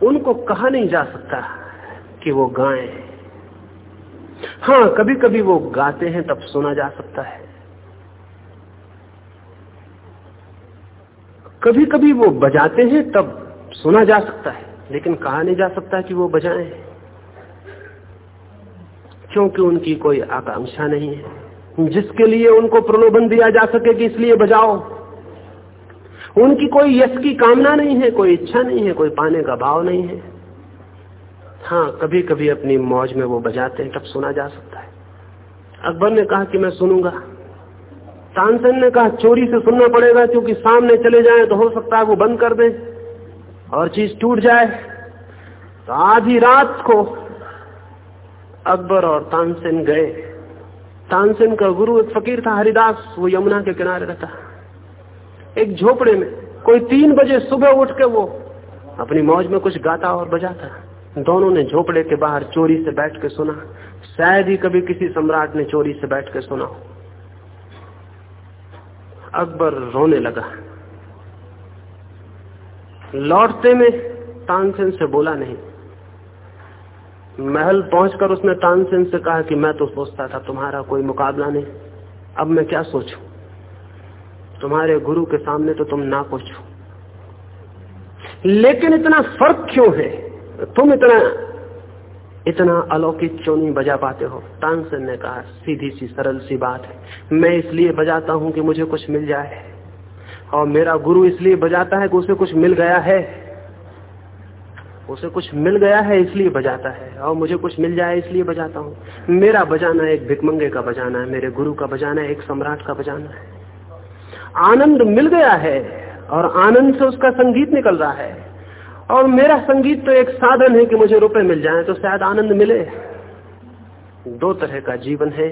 [SPEAKER 1] उनको कहा नहीं जा सकता कि वो गाएँ। हाँ कभी कभी वो गाते हैं, तब सुना जा सकता है। कभी कभी वो बजाते हैं, तब सुना जा सकता है, लेकिन कहा नहीं जा सकता कि वो बजाएँ। क्योंकि उनकी कोई आकांक्षा नहीं है। जिसके लिए उनको प्रलोभन दिया जा सके कि इसलिए बजाओ। उनकी कोई यश की कामना नहीं है, कोई इच्छा नहीं है, कोई पाने का भाव नहीं है। हाँ कभी कभी अपनी मौज में वो बजाते हैं, तब सुना जा सकता है। अकबर ने कहा कि मैं सुनूँगा। तानसेन ने कहा, चोरी से सुनना पड़ेगा, क्योंकि सामने चले जाए तो हो सकता है वो बंद कर दें, और चीज़ टूट जाए। तो आधी रात को अकबर और तानसेन गए। तानसेन का गुरु एक फकीर था, हरिदास, वो यमुना के किनारे रहता। एक झोपड़े में कोई तीन बजे सुबह उठ के वो अपनी मौज में कुछ गाता और बजाता। दोनों ने झोपड़े के बाहर चोरी से बैठ के सुना। शायद ही कभी किसी सम्राट ने चोरी से बैठ के सुना अकबर रोने लगा। लौटते में तानसेन से बोला नहीं। महल पहुंचकर उसने तानसेन से कहा कि मैं तो सोचता था तुम्हारा कोई मुकाबला नहीं। अब मैं क्या सोचूं? तुम्हारे गुरु के सामने तो तुम ना पूछो लेकिन इतना फ़र्क क्यों है? तुम इतना इतना अलौकिक क्यों नहीं बजा पाते हो? तानसेन ने कहा, सीधी सी, सरल सी बात है। मैं इसलिए बजाता हूँ कि मुझे कुछ मिल जाए। और मेरा गुरु इसलिए बजाता है कि उसे कुछ मिल गया है। उसे कुछ मिल गया है इसलिए बजाता है। और मुझे कुछ मिल जाए इसलिए बजाता हूँ। मेरा बजाना एक भिकमंगे का बजाना है, मेरे गुरु का बजाना है, एक सम्राट का बजाना है। आनंद मिल गया है और आनंद से उसका संगीत निकल रहा है। और मेरा संगीत तो एक साधन है कि मुझे रुपए मिल जाए तो शायद आनंद मिले। दो तरह का जीवन है।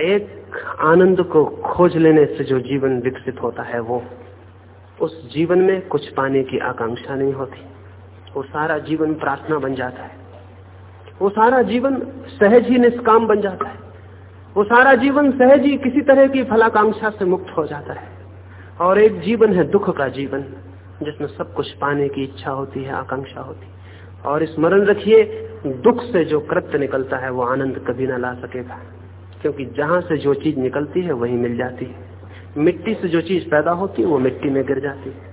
[SPEAKER 1] एक, आनंद को खोज लेने से जो जीवन विकसित होता है, वो उस जीवन में कुछ पाने की आकांक्षा नहीं होती। वो सारा जीवन प्रार्थना बन जाता है। वो सारा जीवन सहज ही निष्काम बन जाता है। वो सारा जीवन सहज ही किसी तरह की फलाकांक्षा से मुक्त हो जाता है। और एक जीवन है दुख का जीवन, जिसमें सब कुछ पाने की इच्छा होती है, आकांक्षा होती है। और स्मरण रखिए, दुख से जो कृत्य निकलता है, वो आनंद कभी ना ला सकेगा। क्योंकि जहाँ से जो चीज़ निकलती है, वही मिल जाती है। मिट्टी से जो चीज़ पैदा होती है, वो मिट्टी में गिर जाती है।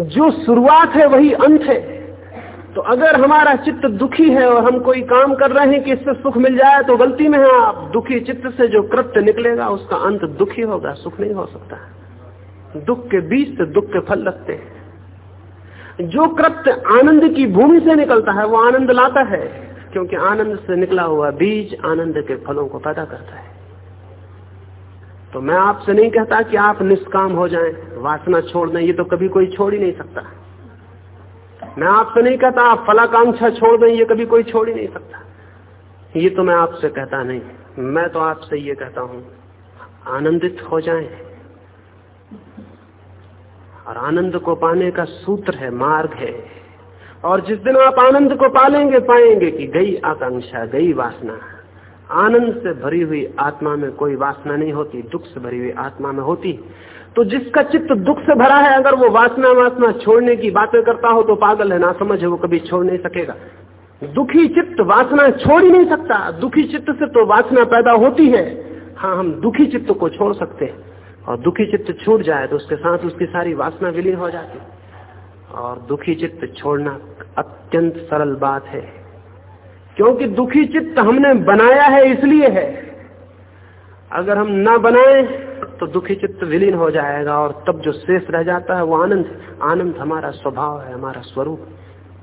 [SPEAKER 1] जो शुरुआत है, वही अंत है। तो अगर हमारा चित्त दुखी है और हम कोई काम कर रहे हैं कि इससे सुख मिल जाए तो गलती में है आप दुखी चित्त से जो कृत्य निकलेगा उसका अंत दुखी होगा सुख नहीं हो सकता। दुख के बीच से दुख के फल लगते हैं। जो कृत्य आनंद की भूमि से निकलता है वो आनंद लाता है क्योंकि आनंद से निकला हुआ बीज आनंद के फलों को पैदा करता है। तो मैं आपसे नहीं कहता कि आप निष्काम हो जाएँ, वासना छोड़ दें ये तो कभी कोई छोड़ ही नहीं सकता। मैं आपसे नहीं कहता, आप फलाकांक्षा छोड़ दें, ये कभी कोई छोड़ ही नहीं सकता। ये तो मैं आपसे कहता नहीं, मैं तो आपसे ये कहता हूँ, आनंदित हो जाएँ। और आनंद को पाने का सूत्र है, मार्ग है। और जिस दिन आप आनंद को पालेंगे, पाएँगे कि गई आकांक्षा, गई वासना। आनंद से भरी हुई आत्मा में कोई वासना नहीं होती, दुख से भरी हुई आत्मा में होती। तो जिसका चित्त दुख से भरा है, अगर वो वासना वासना छोड़ने की बातें करता हो तो पागल है ना समझ है, वो कभी छोड़ नहीं सकेगा। दुखी चित्त वासना छोड़ ही नहीं सकता। दुखी चित्त से तो वासना पैदा होती है। हाँ हम दुखी चित्त को छोड़ सकते हैं। और दुखी चित्त छूट जाए तो उसके साथ उसकी सारी वासना विलीन हो जाती। और दुखी चित्त छोड़ना अत्यंत सरल बात है। क्योंकि दुखी चित्त हमने बनाया है, इसलिए है। अगर हम ना बनाए तो दुखी चित्त विलीन हो जाएगा और तब जो शेष रह जाता है वो आनंद आनंद हमारा स्वभाव है, हमारा स्वरूप।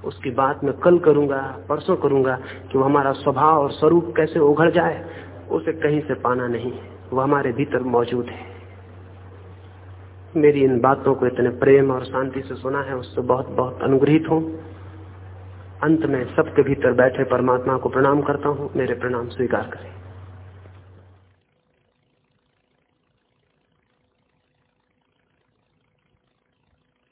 [SPEAKER 1] उसकी बात मैं कल करूँगा, परसों करूँगा कि वो हमारा स्वभाव और स्वरूप कैसे उघड़ जाए, उसे कहीं से पाना नहीं, वो हमारे भीतर मौजूद है। मेरी इन बातों को इतने प्रेम और शांति से सुना है, उससे बहुत बहुत अनुग्रहित हूँ। अंत में सबके भीतर बैठे परमात्मा को प्रणाम करता हूँ, मेरे प्रणाम स्वीकार करें।